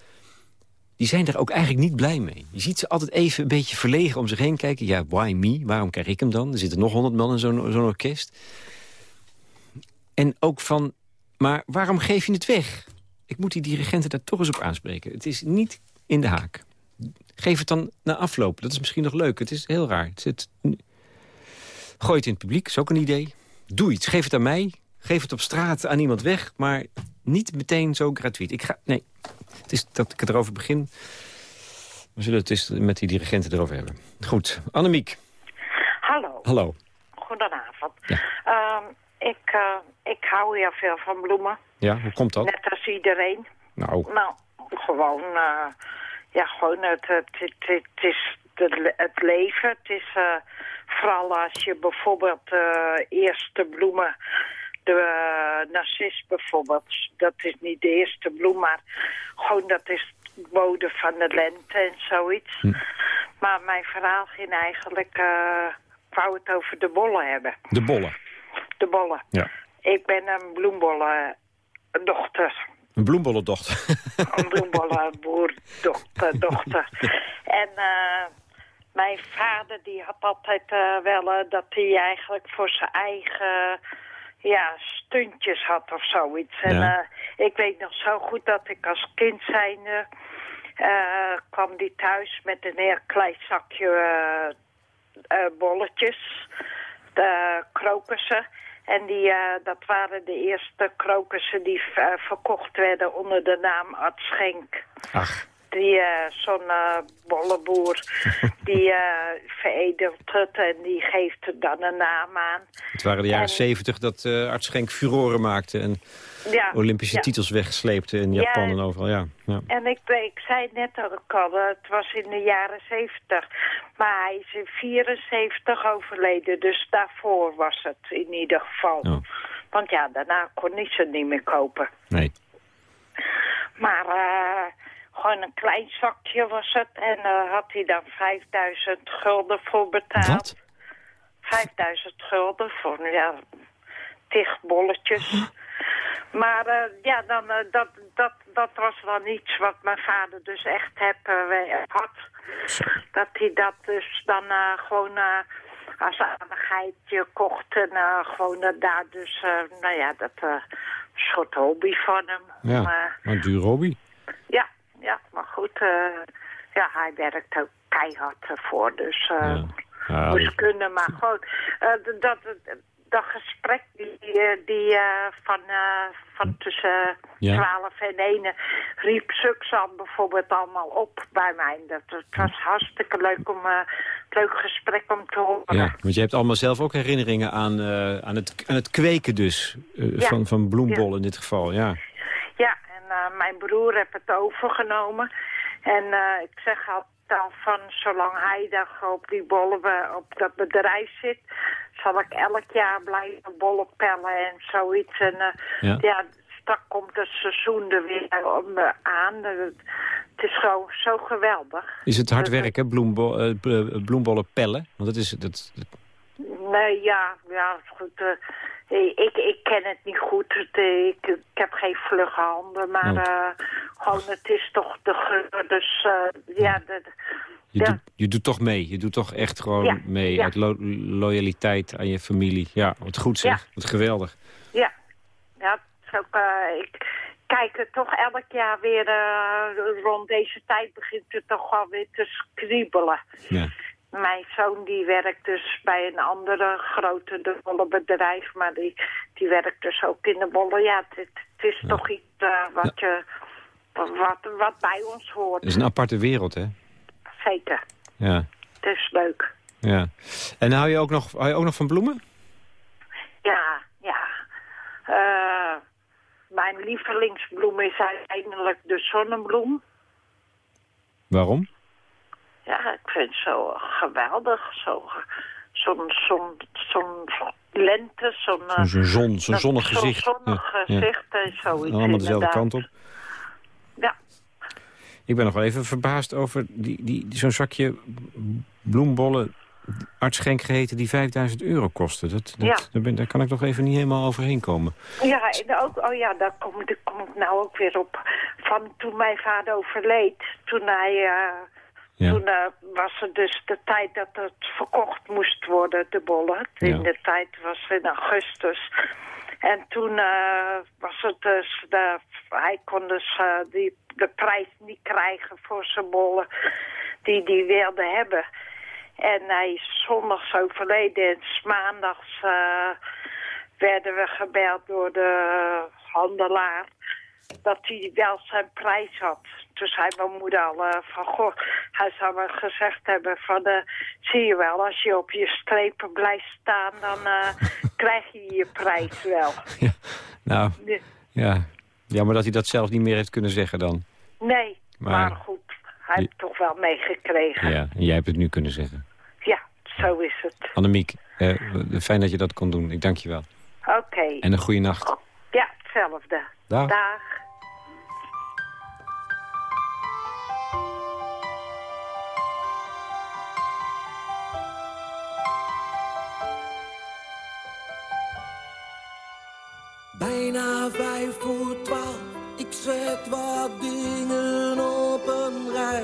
Die zijn daar ook eigenlijk niet blij mee. Je ziet ze altijd even een beetje verlegen om zich heen kijken. Ja, why me? Waarom krijg ik hem dan? Er zitten nog honderd man in zo'n orkest. En ook van, maar waarom geef je het weg? Ik moet die dirigenten daar toch eens op aanspreken. Het is niet in de haak. Geef het dan na afloop. Dat is misschien nog leuk. Het is heel raar. Het zit... Gooi het in het publiek, is ook een idee. Doe iets. Geef het aan mij. Geef het op straat aan iemand weg. Maar niet meteen zo gratuit. Ik ga... Nee. Het is dat ik erover begin. We zullen het eens met die dirigenten erover hebben. Goed. Annemiek. Hallo. Hallo. Goedenavond. Ja. Um, ik, uh, ik hou heel veel van bloemen. Ja, hoe komt dat? Net als iedereen. Nou. Nou, gewoon, uh, ja, gewoon het, het, het, het is het, het, leven. Het is uh, vooral als je bijvoorbeeld eerste bloemen, de narcis bijvoorbeeld, dat is niet de eerste bloem, maar gewoon dat is het mode van de lente en zoiets. Hm. Maar mijn verhaal ging eigenlijk, ik wou het over de bollen hebben. De bollen? Bollen. Ja. Ik ben een bloembollen dochter. Een bloembollendochter? een bloembollenboer dochter. dochter. en uh, mijn vader die had altijd uh, wel uh, dat hij eigenlijk voor zijn eigen ja, stuntjes had of zoiets. En ja. ik weet nog zo goed dat ik als kind zijnde kwam die thuis met een heel klein zakje bolletjes, de krokussen. En die, uh, dat waren de eerste krokussen die uh, verkocht werden onder de naam Ad Schenk. Ach. Die uh, zo'n bolleboer, die veredelt het en die geeft er dan een naam aan. Het waren de jaren zeventig dat Art Schenk furoren maakte en ja, Olympische ja. titels wegsleepte in Japan Ja, en overal. Ja, ja. En ik, ik zei net ook al, het was in de jaren 70. Maar hij is in 74 overleden, dus daarvoor was het in ieder geval. Oh. Want ja, daarna kon hij ze niet meer kopen. Nee. Maar uh, gewoon een klein zakje was het. En uh, had hij dan 5000 gulden voor betaald. Wat? 5000 gulden voor, ja, tig bolletjes. Maar eh, ja, dan, eh, dat, dat, dat was dan iets wat mijn vader dus echt heb, eh, had. Dat hij dat dus dan gewoon als aardigheidje kocht. En gewoon daar dus, nou ja, dat een soort hobby van hem. Ja, Maar, een duur hobby. ja, ja, maar goed. ja, hij werkt ook keihard ervoor. Dus eh Ja, moest dat- kunnen, maar gewoon dat, dat, gesprek die, eh, die eh, van, eh, van tussen Ja. 12 en 1 riep Suxan bijvoorbeeld allemaal op bij mij. Dat, het was hartstikke leuk om eh, leuk gesprek om te horen. Ja, want je hebt allemaal zelf ook herinneringen aan, aan, het, aan het kweken dus. Ja. van, van bloembollen in dit geval, ja. Ja, en mijn broer heeft het overgenomen. En ik zeg altijd al van, zolang hij daar op die bollen eh, op dat bedrijf zit... zal ik elk jaar blijven bollen pellen en zoiets. En eh, Ja. ja. straks komt het seizoen er weer om, eh, aan. Eh, het is zo, zo geweldig. Is het hard werk, hè, bloembo bloembollen pellen? Want dat is... Dat, Nee, ja, ja, goed. eh, ik, ik ken het niet goed. Het, eh, ik, ik heb geen vlugge handen, maar Oh. eh, gewoon, het is toch de geur. Dus ja, de, je, Ja. doet, je doet toch mee. Je doet toch echt gewoon Ja, mee. ja. Uit lo- loyaliteit aan je familie. Ja, wat goed zeg. Ja. Wat geweldig. ja, ja, het ook, ik kijk er toch elk jaar weer, rond deze tijd begint het toch wel weer te kriebelen. Ja. Mijn zoon die werkt dus bij een andere grote de bollenbedrijf, maar die, die werkt dus ook in de bollen. Ja, het, het is toch iets eh, wat, je, wat, wat bij ons hoort. Het is een aparte wereld, hè? Zeker, Ja. het is leuk. ja. En hou je, ook nog, hou je ook nog van bloemen? Ja, ja. Eh, mijn lievelingsbloem is uiteindelijk de zonnebloem. Waarom? Ja, ik vind het zo geweldig. Zo, zo'n zo'n zo'n lente, zo'n... eh, Zo'n zon, zo'n zonnig zo'n gezicht. zonnig Ja, gezicht en zoiets Allemaal dezelfde kant op. Ja, Ik ben nog wel even verbaasd over die, die, zo'n zakje bloembollen, artschenk geheten, die 5000 euro kosten. Dat, dat, Ja. daar, ben, daar kan ik nog even niet helemaal overheen komen. ja, en ook, oh ja, daar kom, daar kom ik nou ook weer op. Van toen mijn vader overleed, toen hij... eh, Ja. Toen eh, was het dus de tijd dat het verkocht moest worden, de bollen. Ja. In de tijd was in augustus. En toen eh, was het dus, de, hij kon dus eh, die, de prijs niet krijgen voor zijn bollen die hij wilde hebben. En hij is zondags overleden en maandags werden we gebeld door de handelaar dat hij wel zijn prijs had. Toen zei mijn moeder al eh, van, goh, hij zou wel gezegd hebben van, eh, zie je wel, als je op je strepen blijft staan, dan eh, krijg je je prijs wel. Nou, Nee, ja. Jammer dat hij dat zelf niet meer heeft kunnen zeggen dan. Nee, Maar- maar, goed, hij heeft het toch wel meegekregen. Ja, en jij hebt het nu kunnen zeggen. Ja, zo is het. Annemiek, fijn dat je dat kon doen. Ik dank je wel. Oké. En een goede nacht. Ja, hetzelfde. Dag. Dag. Bijna vijf voor twaalf, ik zet wat dingen op een rij.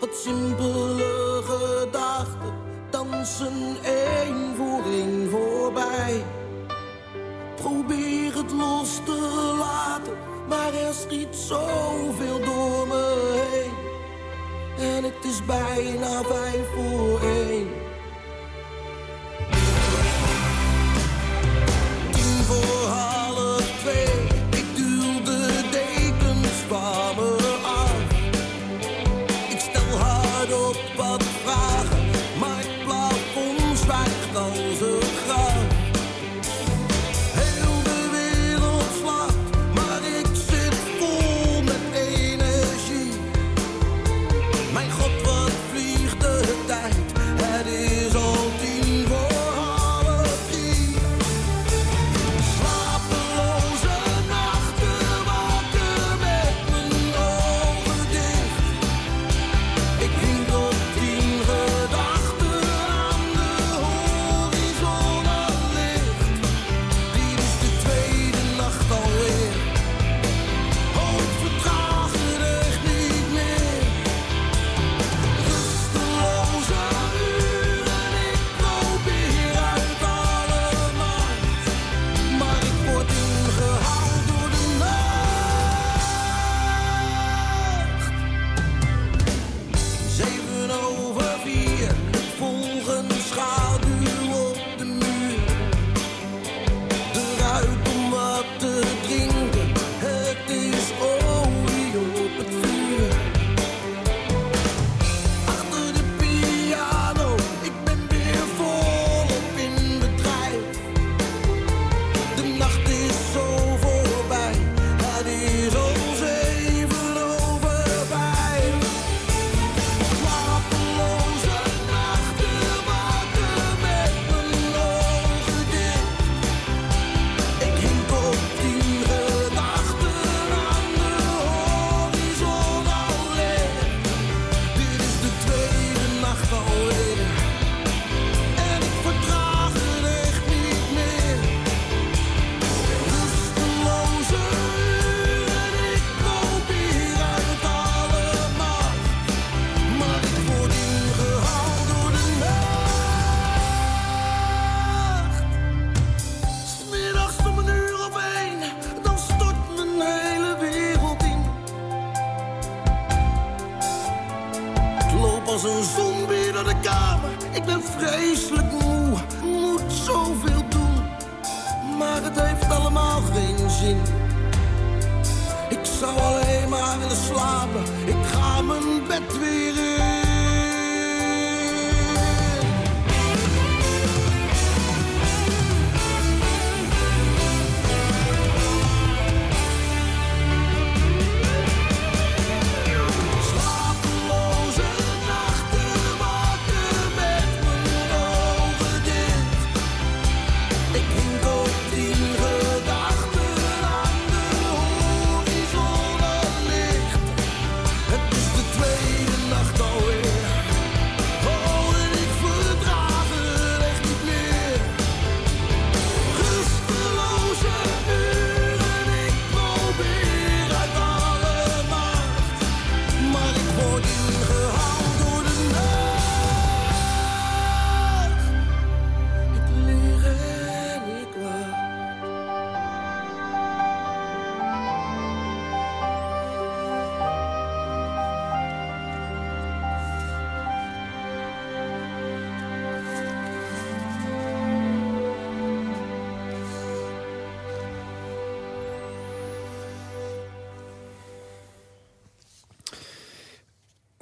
Wat simpele gedachten dansen één voor één voorbij. Probeer het los te laten, maar er schiet zoveel door me heen. En het is bijna vijf voor één.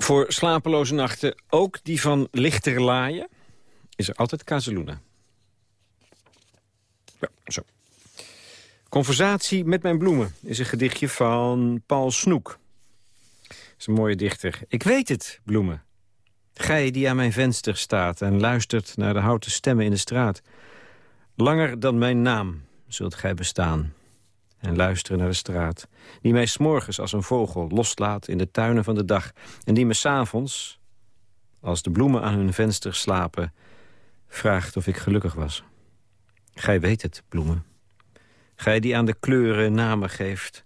Voor slapeloze nachten, ook die van lichter laaien, is er altijd Casaluna. Ja, zo. Conversatie met mijn bloemen is een gedichtje van Paul Snoek. Dat is een mooie dichter. Ik weet het, bloemen. Gij die aan mijn venster staat en luistert naar de houten stemmen in de straat. Langer dan mijn naam zult gij bestaan en luisteren naar de straat. Die mij s'morgens als een vogel loslaat in de tuinen van de dag. En die me s'avonds, als de bloemen aan hun venster slapen... vraagt of ik gelukkig was. Gij weet het, bloemen. Gij die aan de kleuren namen geeft...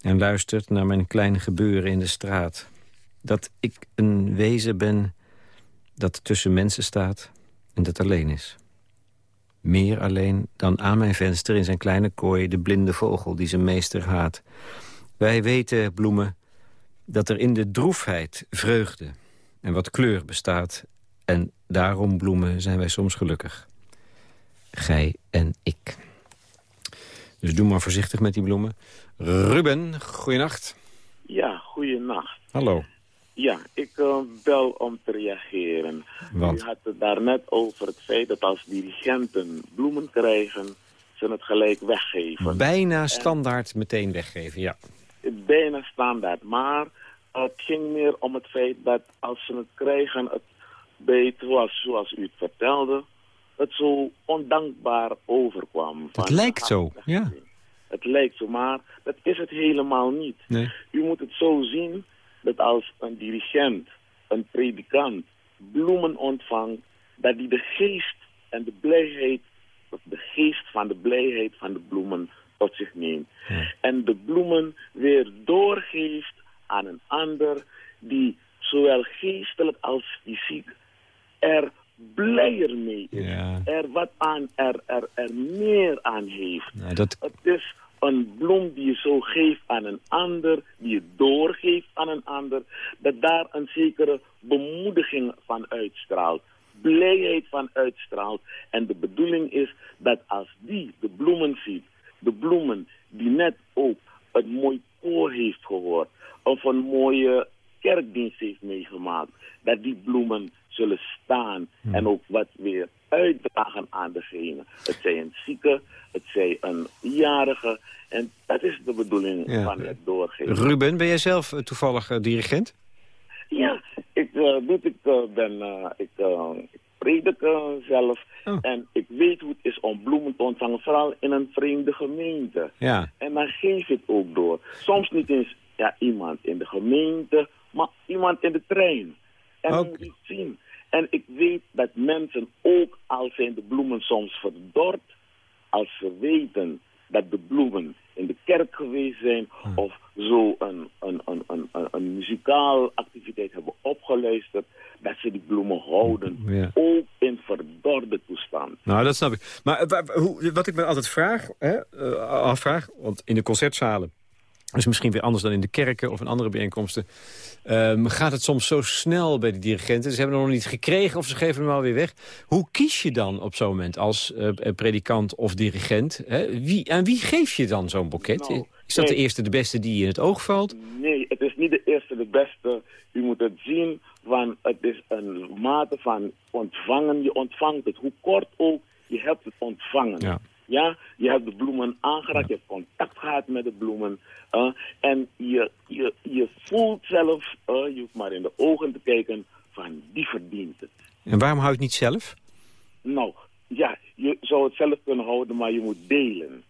en luistert naar mijn kleine gebeuren in de straat. Dat ik een wezen ben dat tussen mensen staat en dat alleen is. Meer alleen dan aan mijn venster in zijn kleine kooi... de blinde vogel die zijn meester haat. Wij weten, bloemen, dat er in de droefheid vreugde... en wat kleur bestaat. En daarom, bloemen, zijn wij soms gelukkig. Gij en ik. Dus doe maar voorzichtig met die bloemen. Ruben, goeienacht. Ja, goeienacht. Hallo. Ja, ik eh, bel om te reageren. Want? U had het daarnet over het feit dat als dirigenten bloemen krijgen, ze het gelijk weggeven. Bijna standaard meteen weggeven, ja. Bijna standaard. Maar het ging meer om het feit dat als ze het krijgen, het beet was zoals u het vertelde, het zo ondankbaar overkwam. Het lijkt zo, ja. Het lijkt zo, maar dat is het helemaal niet. Nee. U moet het zo zien dat als een dirigent, een predikant, bloemen ontvangt, dat hij de geest en de blijheid, of de geest van de blijheid van de bloemen tot zich neemt. En de bloemen weer doorgeeft aan een ander die zowel geestelijk als fysiek er blijer mee is. Ja. Er wat aan, er, er, er meer aan heeft. Nou, dat, Het is een bloem die je zo geeft aan een ander, die je doorgeeft aan een ander, dat daar een zekere bemoediging van uitstraalt, blijheid van uitstraalt. En de bedoeling is dat als die de bloemen ziet, de bloemen die net ook een mooi koor heeft gehoord, of een mooie kerkdienst heeft meegemaakt, dat die bloemen zullen staan en ook wat weer uitdragen aan degene. Het zij een zieke, het zij een jarige. En dat is de bedoeling Ja. van het doorgeven. Ruben, ben jij zelf eh, toevallig eh, dirigent? Ja, ik, eh, ik ben, ik, ik predik zelf. Oh. En ik weet hoe het is om bloemen te ontvangen, vooral in een vreemde gemeente. Ja. En dan geef ik het ook door. Soms niet eens ja, iemand in de gemeente, maar iemand in de trein. En dan Oké. moet zien. En ik weet dat mensen, ook al zijn de bloemen soms verdord, als ze weten dat de bloemen in de kerk geweest zijn of zo een, een, een, een, een, een muzikaal activiteit hebben opgeluisterd, dat ze die bloemen houden. Ja. Ook in verdorde toestand. Nou, dat snap ik. Maar wat ik me altijd vraag, hè, eh, afvraag, want in de concertzalen Is misschien weer anders dan in de kerken of in andere bijeenkomsten. Ehm, gaat het soms zo snel bij de dirigenten? Ze hebben hem nog niet gekregen of ze geven hem alweer weg. Hoe kies je dan op zo'n moment als eh, predikant of dirigent? Hè? Wie, aan wie geef je dan zo'n boeket? Nou, is dat de eerste de beste die in het oog valt? Nee, het is niet de eerste, de beste. U moet het zien van, het is een mate van ontvangen. Je ontvangt het. Hoe kort ook, je hebt het ontvangen. Ja. Ja, je hebt de bloemen aangeraakt, je hebt contact gehad met de bloemen. eh, en je, je, je voelt zelf, eh, je hoeft maar in de ogen te kijken, van die verdient het. En waarom hou je het niet zelf? Nou, ja, je zou het zelf kunnen houden, maar je moet delen.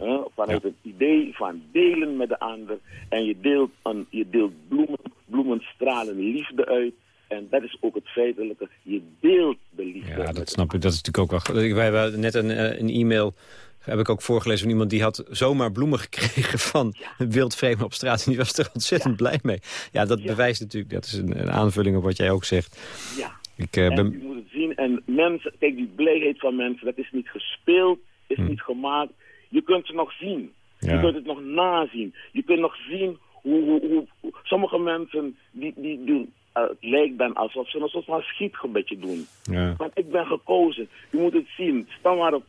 Eh, vanuit het idee van delen met de ander. En je deelt, een, je deelt bloemen, bloemen stralen liefde uit. En dat is ook het feitelijke. Je deelt de liefde. Ja, dat snap ik. Dat is natuurlijk ook wel... Wij hebben net een, eh, een e-mail heb ik ook voorgelezen van iemand die had zomaar bloemen gekregen van een wildvreemde op straat. En die was er ontzettend blij mee. Ja, dat bewijst natuurlijk, dat is een, een aanvulling op wat jij ook zegt. Ja. Ik eh, En ben... je moet het zien. En mensen, kijk, die blijheid van mensen, dat is niet gespeeld, is Hm. niet gemaakt. Je kunt ze nog zien. Ja. Je kunt het nog nazien. Je kunt nog zien hoe, hoe, hoe, hoe- sommige mensen die, die doen. Eh, het lijkt dan alsof ze een soort van schietgebedje doen. Ja. Want ik ben gekozen. Je moet het zien. Sta maar op,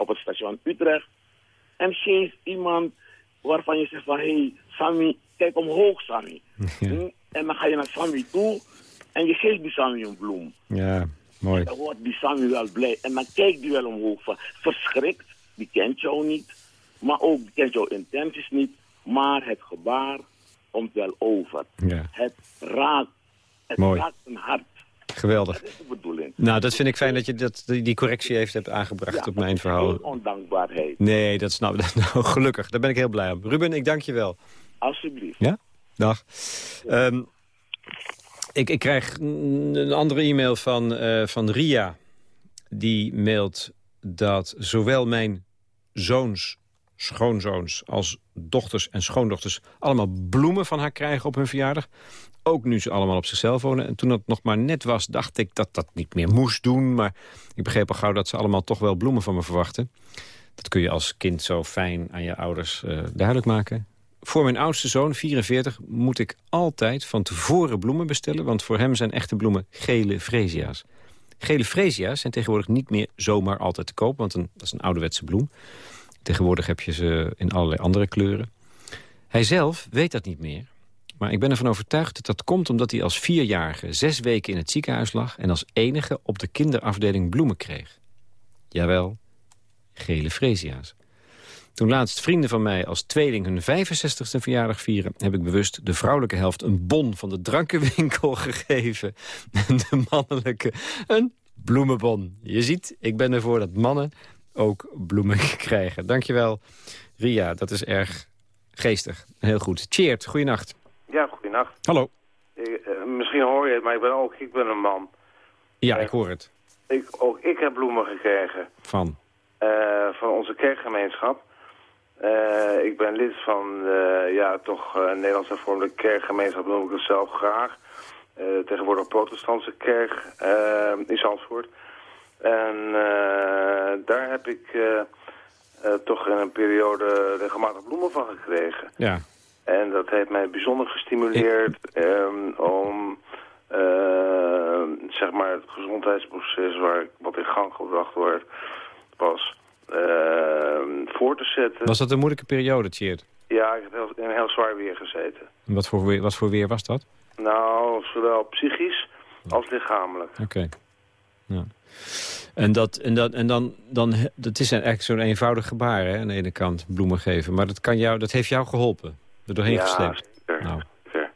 op het station Utrecht. En geef iemand waarvan je zegt van... Hé, hey, Sammy, kijk omhoog, Sammy. Hm? En dan ga je naar Sammy toe. En je geeft die Sammy een bloem. Ja, mooi. Dan wordt die Sammy wel blij. En dan kijkt die wel omhoog van... Verschrikt, die kent jou niet. Maar ook, die kent jouw intenties niet. Maar het gebaar komt wel over. Ja, Het raakt. Het Mooi. raakt een hart. geweldig. Dat is de bedoeling. Nou, dat vind ik fijn dat je dat, die correctie heeft hebt aangebracht op mijn verhaal. Ondankbaarheid. Nee, dat snap ik. Nou, gelukkig. Daar ben ik heel blij om. Ruben, ik dank je wel. Alsjeblieft. Ja? Dag. Ehm, ik, ik krijg een een andere e-mail van, eh, van Ria. Die mailt dat zowel mijn zoons, schoonzoons... als dochters en schoondochters allemaal bloemen van haar krijgen op hun verjaardag. Ook nu ze allemaal op zichzelf wonen. En toen dat nog maar net was, dacht ik dat dat niet meer moest doen. Maar ik begreep al gauw dat ze allemaal toch wel bloemen van me verwachten. Dat kun je als kind zo fijn aan je ouders eh, duidelijk maken. Voor mijn oudste zoon, 44, moet ik altijd van tevoren bloemen bestellen... want voor hem zijn echte bloemen gele freesia's. Gele freesia's zijn tegenwoordig niet meer zomaar altijd te koop... want dat is een ouderwetse bloem. Tegenwoordig heb je ze in allerlei andere kleuren. Hij zelf weet dat niet meer. Maar ik ben ervan overtuigd dat dat komt omdat hij als vierjarige... zes weken in het ziekenhuis lag... en als enige op de kinderafdeling bloemen kreeg. Jawel, gele freesia's. Toen laatst vrienden van mij als tweeling hun 65ste verjaardag vieren... heb ik bewust de vrouwelijke helft een bon van de drankenwinkel gegeven. En de mannelijke een bloemenbon. Je ziet, ik ben ervoor dat mannen ook bloemen krijgen. Dankjewel, Ria. Dat is erg geestig. Heel goed. Cheert, goeienacht. Ja, goedenacht. Hallo. Ik, eh, misschien hoor je het, maar ik ben ook ik ben een man. Ja, ik hoor het. Ik, ook ik heb bloemen gekregen Van. eh, van onze kerkgemeenschap. Eh, ik ben lid van eh, ja, toch eh, een Nederlands hervormde kerkgemeenschap, noem ik het zelf graag. Eh, tegenwoordig protestantse kerk eh, in Zandvoort. En eh, daar heb ik eh, eh, toch in een periode regelmatig bloemen van gekregen. Ja. En dat heeft mij bijzonder gestimuleerd ehm, om zeg maar het gezondheidsproces waar ik- wat in gang gebracht wordt was ehm, voor te zetten. Was dat een moeilijke periode, Cheert? Ja, ik heb heel, in heel zwaar weer gezeten. En Wat voor wat voor weer was dat? Nou, zowel psychisch als lichamelijk. Oké. Ja. En, dat, en, dat, en dan, dan, dat is eigenlijk zo'n eenvoudig gebaar, hè, aan de ene kant, bloemen geven. Maar dat, kan jou, dat heeft jou geholpen, er doorheen ja, gesleept. zeker. Nou. zeker.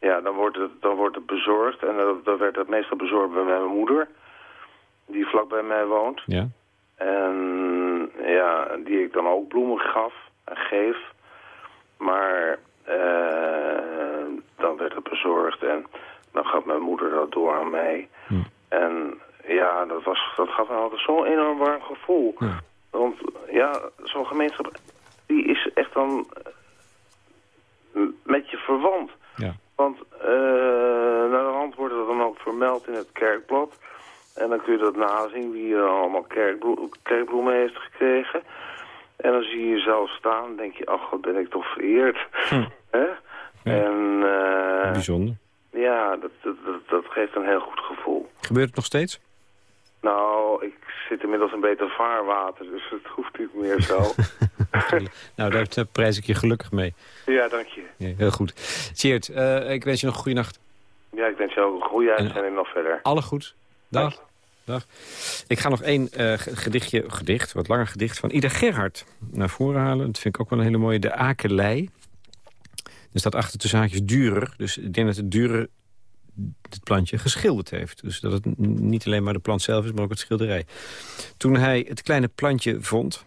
Ja, dan wordt, het, dan wordt het bezorgd. En dat, dat werd het meestal bezorgd bij mijn moeder. Die vlak bij mij woont. Ja? En ja, die ik dan ook bloemen gaf en geef. Maar eh, dan werd het bezorgd en dan gaf mijn moeder dat door aan mij. En ja, dat, was, dat gaf me altijd zo'n enorm warm gevoel. Want ja, zo'n gemeenschap, die is echt dan eh, met je verwant. Ja. Want eh naar de hand wordt het dan ook vermeld in het kerkblad. En dan kun je dat nazien wie er allemaal kerkblo kerkbloemen heeft gekregen. En dan zie je jezelf staan denk je, ach, wat ben ik toch vereerd. Hm. Hè? En eh, Bijzonder. Ja, dat, dat, geeft een heel goed gevoel. Gebeurt het nog steeds? Nou, ik zit inmiddels in beter vaarwater, dus het hoeft niet meer zo. nou, daar, daar prijs ik je gelukkig mee. ja, dank je. Ja, heel goed. Tjeerd, eh, ik wens je nog een goede nacht. Ja, ik wens je ook een goede uitzending nog verder. Alle goed. Dag. Dag. Ik ga nog één eh, ge- gedichtje, gedicht, wat langer gedicht van Ida Gerhard naar voren halen. Dat vind ik ook wel een hele mooie. De Akelei. Er staat achter tussen haakjes durer. Dus ik denk dat het durer het plantje geschilderd heeft. Dus dat het niet alleen maar de plant zelf is, maar ook het schilderij. Toen hij het kleine plantje vond,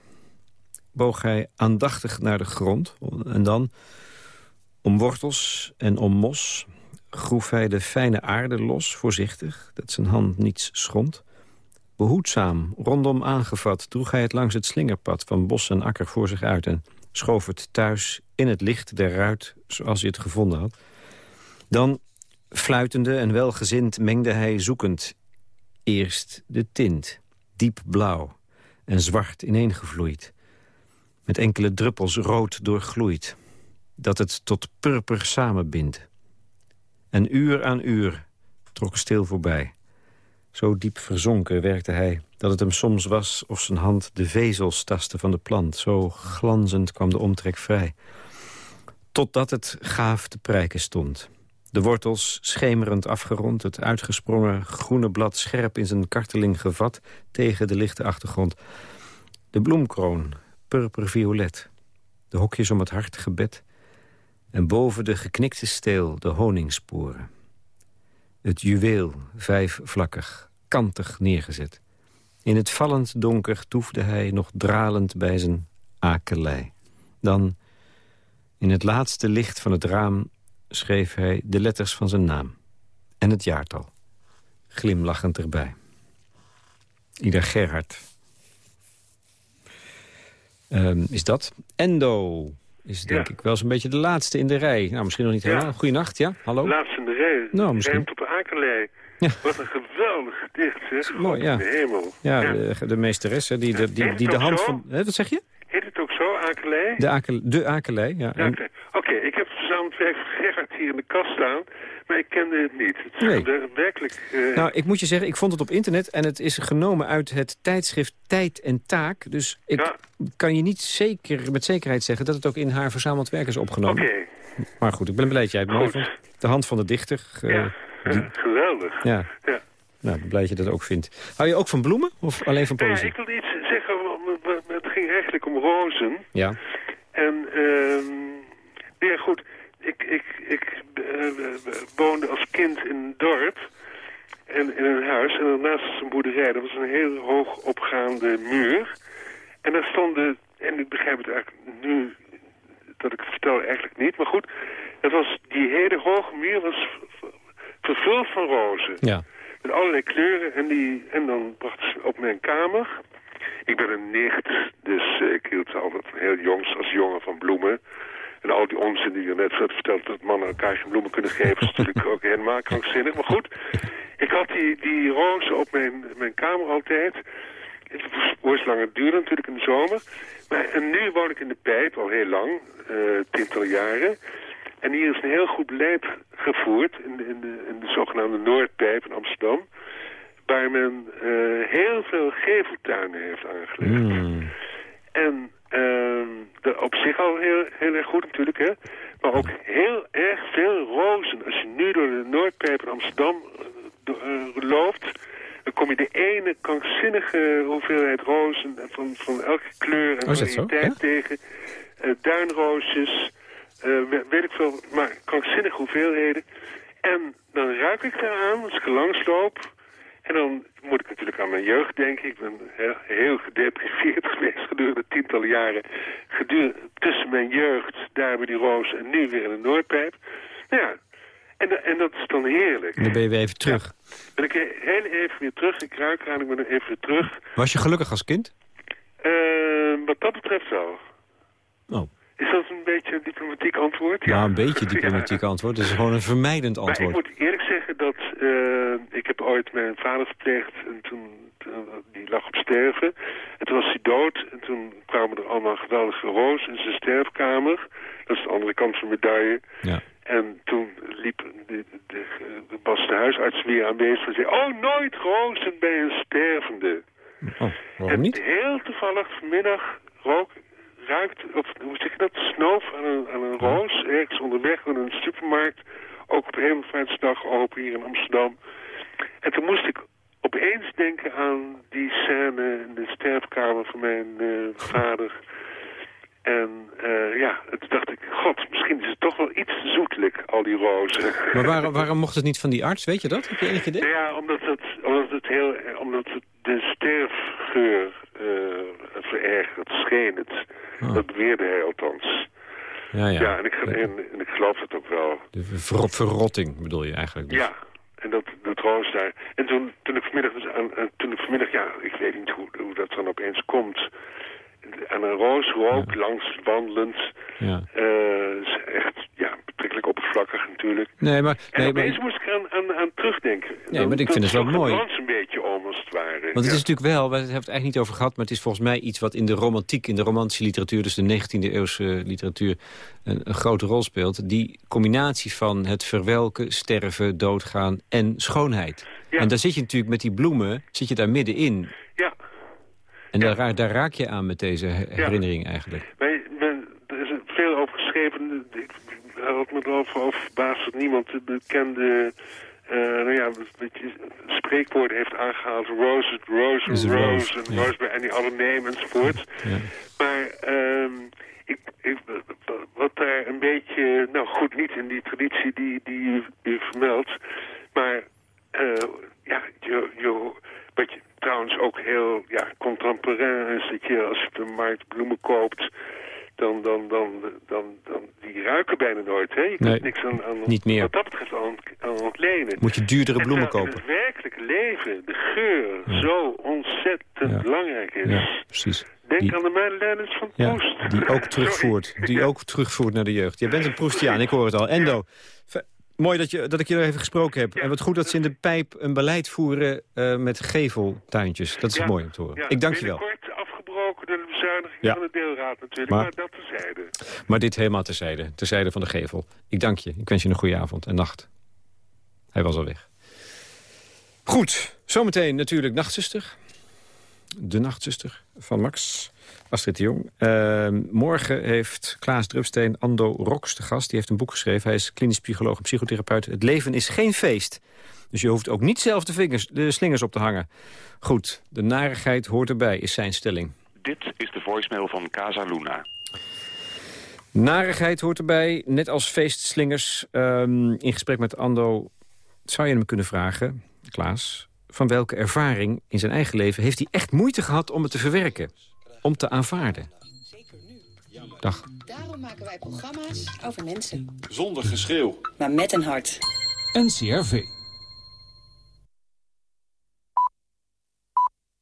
boog hij aandachtig naar de grond. En dan, om wortels en om mos, groef hij de fijne aarde los, voorzichtig, dat zijn hand niets schond. Behoedzaam, rondom aangevat, droeg hij het langs het slingerpad van bos en akker voor zich uit en schoof het thuis in het licht der ruit zoals hij het gevonden had. Dan, fluitende en welgezind, mengde hij zoekend eerst de tint, diep blauw en zwart ineengevloeid, met enkele druppels rood doorgloeid, dat het tot purper samenbindt. En uur aan uur trok stil voorbij. Zo diep verzonken werkte hij dat het hem soms was of zijn hand de vezels tastte van de plant. Zo glanzend kwam de omtrek vrij. Totdat het gaaf te prijken stond. De wortels schemerend afgerond, het uitgesprongen groene blad scherp in zijn karteling gevat tegen de lichte achtergrond. De bloemkroon, purperviolet, de hokjes om het hartige bed en boven de geknikte steel de honingsporen. Het juweel, vijfvlakkig, kantig neergezet. In het vallend donker toefde hij nog dralend bij zijn akelei. Dan, in het laatste licht van het raam, schreef hij de letters van zijn naam. En het jaartal, glimlachend erbij. Ida Gerhard. Ehm, is dat. Endo is denk ik wel zo'n beetje de laatste in de rij. Nou, misschien nog niet helemaal. Goeienacht, ja? Hallo? Laatst in de rij. Nou, misschien. Rijmt op de Wat een geweldig gedicht, zeg. Mooi, ja. De hemel. Ja, De, de meesteres, hè, die, de, die, die de hand zo? van... Hè, wat zeg je? Heet het ook zo, akelei? De, akel, de akelei, ja. Ja, Oké, Oké, ik heb het verzameld werk van Gerard hier in de kast staan, maar ik kende het niet. Het is Nee. wer- werkelijk... eh, Nou, ik moet je zeggen, ik vond het op internet en het is genomen uit het tijdschrift Tijd en Taak. Dus ik kan je niet zeker, met zekerheid zeggen dat het ook in haar verzameld werk is opgenomen. Oké. Maar goed, ik ben blij dat jij het mooi vond. De hand van de dichter. eh, die- eh, geweldig. ja. Ja. Nou, blij dat je dat ook vindt. Hou je ook van bloemen of alleen van Nou ja, poëzie? ik wilde iets zeggen, het- ging eigenlijk om rozen. Ja. En, ehm ja goed, ik, ik, ik eh, woonde als kind in een dorp en in een huis. En daarnaast was een boerderij. Dat was een heel hoog opgaande muur. En daar stonden, en ik begrijp het eigenlijk nu dat ik het vertel eigenlijk niet, maar goed. Het was, die hele hoge muur was vervuld van rozen. Ja. Met allerlei kleuren. En, die, en dan brachten ze op mijn kamer. Ik ben een nicht, dus eh, ik hield altijd heel jongs als jongen van bloemen. En al die onzin die je net hebt verteld, dat mannen elkaar geen bloemen kunnen geven, is natuurlijk ook helemaal krankzinnig. Maar goed, ik had die, die rozen op mijn, mijn kamer altijd. Het was ooit langer duren natuurlijk in de zomer. Maar, en nu woon ik in de pijp, al heel lang, eh tientallen jaren. En hier is een heel goed beleid gevoerd in de, in de, in de zogenaamde Noordpijp in Amsterdam. Waar men eh, heel veel geveltuinen heeft aangelegd. En ehm, de, op zich al heel, heel erg goed natuurlijk, hè. Maar ook heel erg veel rozen. Als je nu door de Noordpijp in Amsterdam eh, eh, loopt... dan kom je de ene krankzinnige hoeveelheid rozen van, van elke kleur en Oh, variëteit tegen. Duinroosjes, weet ik veel, maar krankzinnige hoeveelheden. En dan ruik ik daaraan als ik er langs loop... En dan moet ik natuurlijk aan mijn jeugd denken. Ik ben heel, heel gedepriveerd geweest gedurende tientallen jaren. Gedurende, tussen mijn jeugd, daar bij die roos en nu weer in de Noordpijp. Nou ja, en, en dat is dan heerlijk. En dan ben je weer even terug. Ben ik heel even weer terug. Ik ruik eraan, ik ben er even weer terug. Was je gelukkig als kind? Eh, wat dat betreft wel. Oh. Is dat een beetje een diplomatiek antwoord? Ja, een beetje diplomatiek antwoord. Het is gewoon een vermijdend Maar ik antwoord. moet eerlijk zeggen dat eh, ik heb ooit mijn vader verpleegd en toen, die lag op sterven. En toen was hij dood en toen kwamen er allemaal geweldige roos in zijn sterfkamer. Dat is de andere kant van de medaille. Ja. En toen liep de, de, de, was de huisarts weer aanwezig en zei... Oh, nooit rozen bij een stervende. Oh, waarom niet? En heel toevallig vanmiddag rook, ruikt, of hoe zeg je dat, snoof aan een, aan een roos... ergens onderweg in een supermarkt. Ook op Hemelvaartsdag open hier in Amsterdam. En toen moest ik opeens denken aan die scène in de sterfkamer van mijn eh, vader... En eh, ja, toen dacht ik, god, misschien is het toch wel iets zoetelijk, al die rozen. Maar waarom, waarom mocht het niet van die arts? Weet je dat? Heb je enig idee? Ja, omdat het, omdat het heel, omdat het de sterfgeur uh, verergert, scheen het. Oh. Dat beweerde hij althans. Ja, ja. en, ik, en, en ik geloof het ook wel. De ver verrotting bedoel je eigenlijk? Dus. Ja, en dat, dat roos daar. En toen, toen ik vanmiddag, dus aan, toen ik vanmiddag, ja, ik weet niet hoe, hoe dat dan opeens komt aan een roos rook, ja. langs wandelend. Ja. Uh, is echt ja, betrekkelijk oppervlakkig natuurlijk. Nee, maar, en nee, opeens maar... moest ik aan, aan, aan terugdenken. Nee, dan, maar ik vind het wel mooi. Het een beetje om, als het ware. Want het ja. is natuurlijk wel, we hebben het eigenlijk niet over gehad... maar het is volgens mij iets wat in de romantiek, in de romantische literatuur... dus de 19e eeuwse literatuur, een, een grote rol speelt. Die combinatie van het verwelken, sterven, doodgaan en schoonheid. Ja. En daar zit je natuurlijk met die bloemen, zit je daar middenin. Ja. En daar, ja. daar, raak je aan met deze herinnering ja. eigenlijk. Wij, men, er is veel over geschreven. Ik had me erover over verbaasd dat niemand de bekende... Uh, nou ja, spreekwoorden heeft aangehaald. Rose, rose, rose, rose, en rose by any other name enzovoort. Ja. Maar um, ik, ik, wat daar een beetje... Nou goed, niet in die traditie die, die u, u vermeldt. Maar uh, ja, je, je, wat je trouwens ook heel ja, contemporain is. Dat je als je op de markt bloemen koopt... Dan, dan, dan, dan, dan, die ruiken bijna nooit. Hè? Je kunt Nee, niks aan, aan, niet meer. wat dat betreft aan, aan ontlenen. Moet je duurdere En bloemen kopen. het werkelijke leven de geur Ja. zo ontzettend Ja. belangrijk is. Ja, precies. Denk Die- aan de Madeleines van Ja, Proest. die ook terugvoert. Die ook terugvoert naar de jeugd. Jij bent een Proestiaan, ik hoor het al. Endo, mooi dat, je, dat ik je er even gesproken heb. En wat goed dat ze in de pijp een beleid voeren eh, met geveltuintjes. Dat is Ja. mooi om te horen. Ja, ik dank je wel. Binnenkort afgebroken door de bezuiniging van de deelraad natuurlijk. Maar- Maar, dat tezijde. Maar dit helemaal terzijde. Terzijde van de gevel. Ik dank je. Ik wens je een goede avond en nacht. Hij was al weg. Goed, zometeen natuurlijk Nachtzuster. De Nachtzuster van Max. Astrid de Jong. Eh, morgen heeft Klaas Drupsteen Ando Roks de gast. Die heeft een boek geschreven. Hij is klinisch psycholoog en psychotherapeut. Het leven is geen feest. Dus je hoeft ook niet zelf de, vingers, de slingers op te hangen. Goed, de narigheid hoort erbij, is zijn stelling. Dit is de voicemail van Casa Luna. Narigheid hoort erbij, net als feestslingers. Ehm, in gesprek met Ando zou je hem kunnen vragen, Klaas... van welke ervaring in zijn eigen leven heeft hij echt moeite gehad om het te verwerken? Om te aanvaarden? Dag. Daarom maken wij programma's over mensen. Zonder geschreeuw. Maar met een hart. NCRV.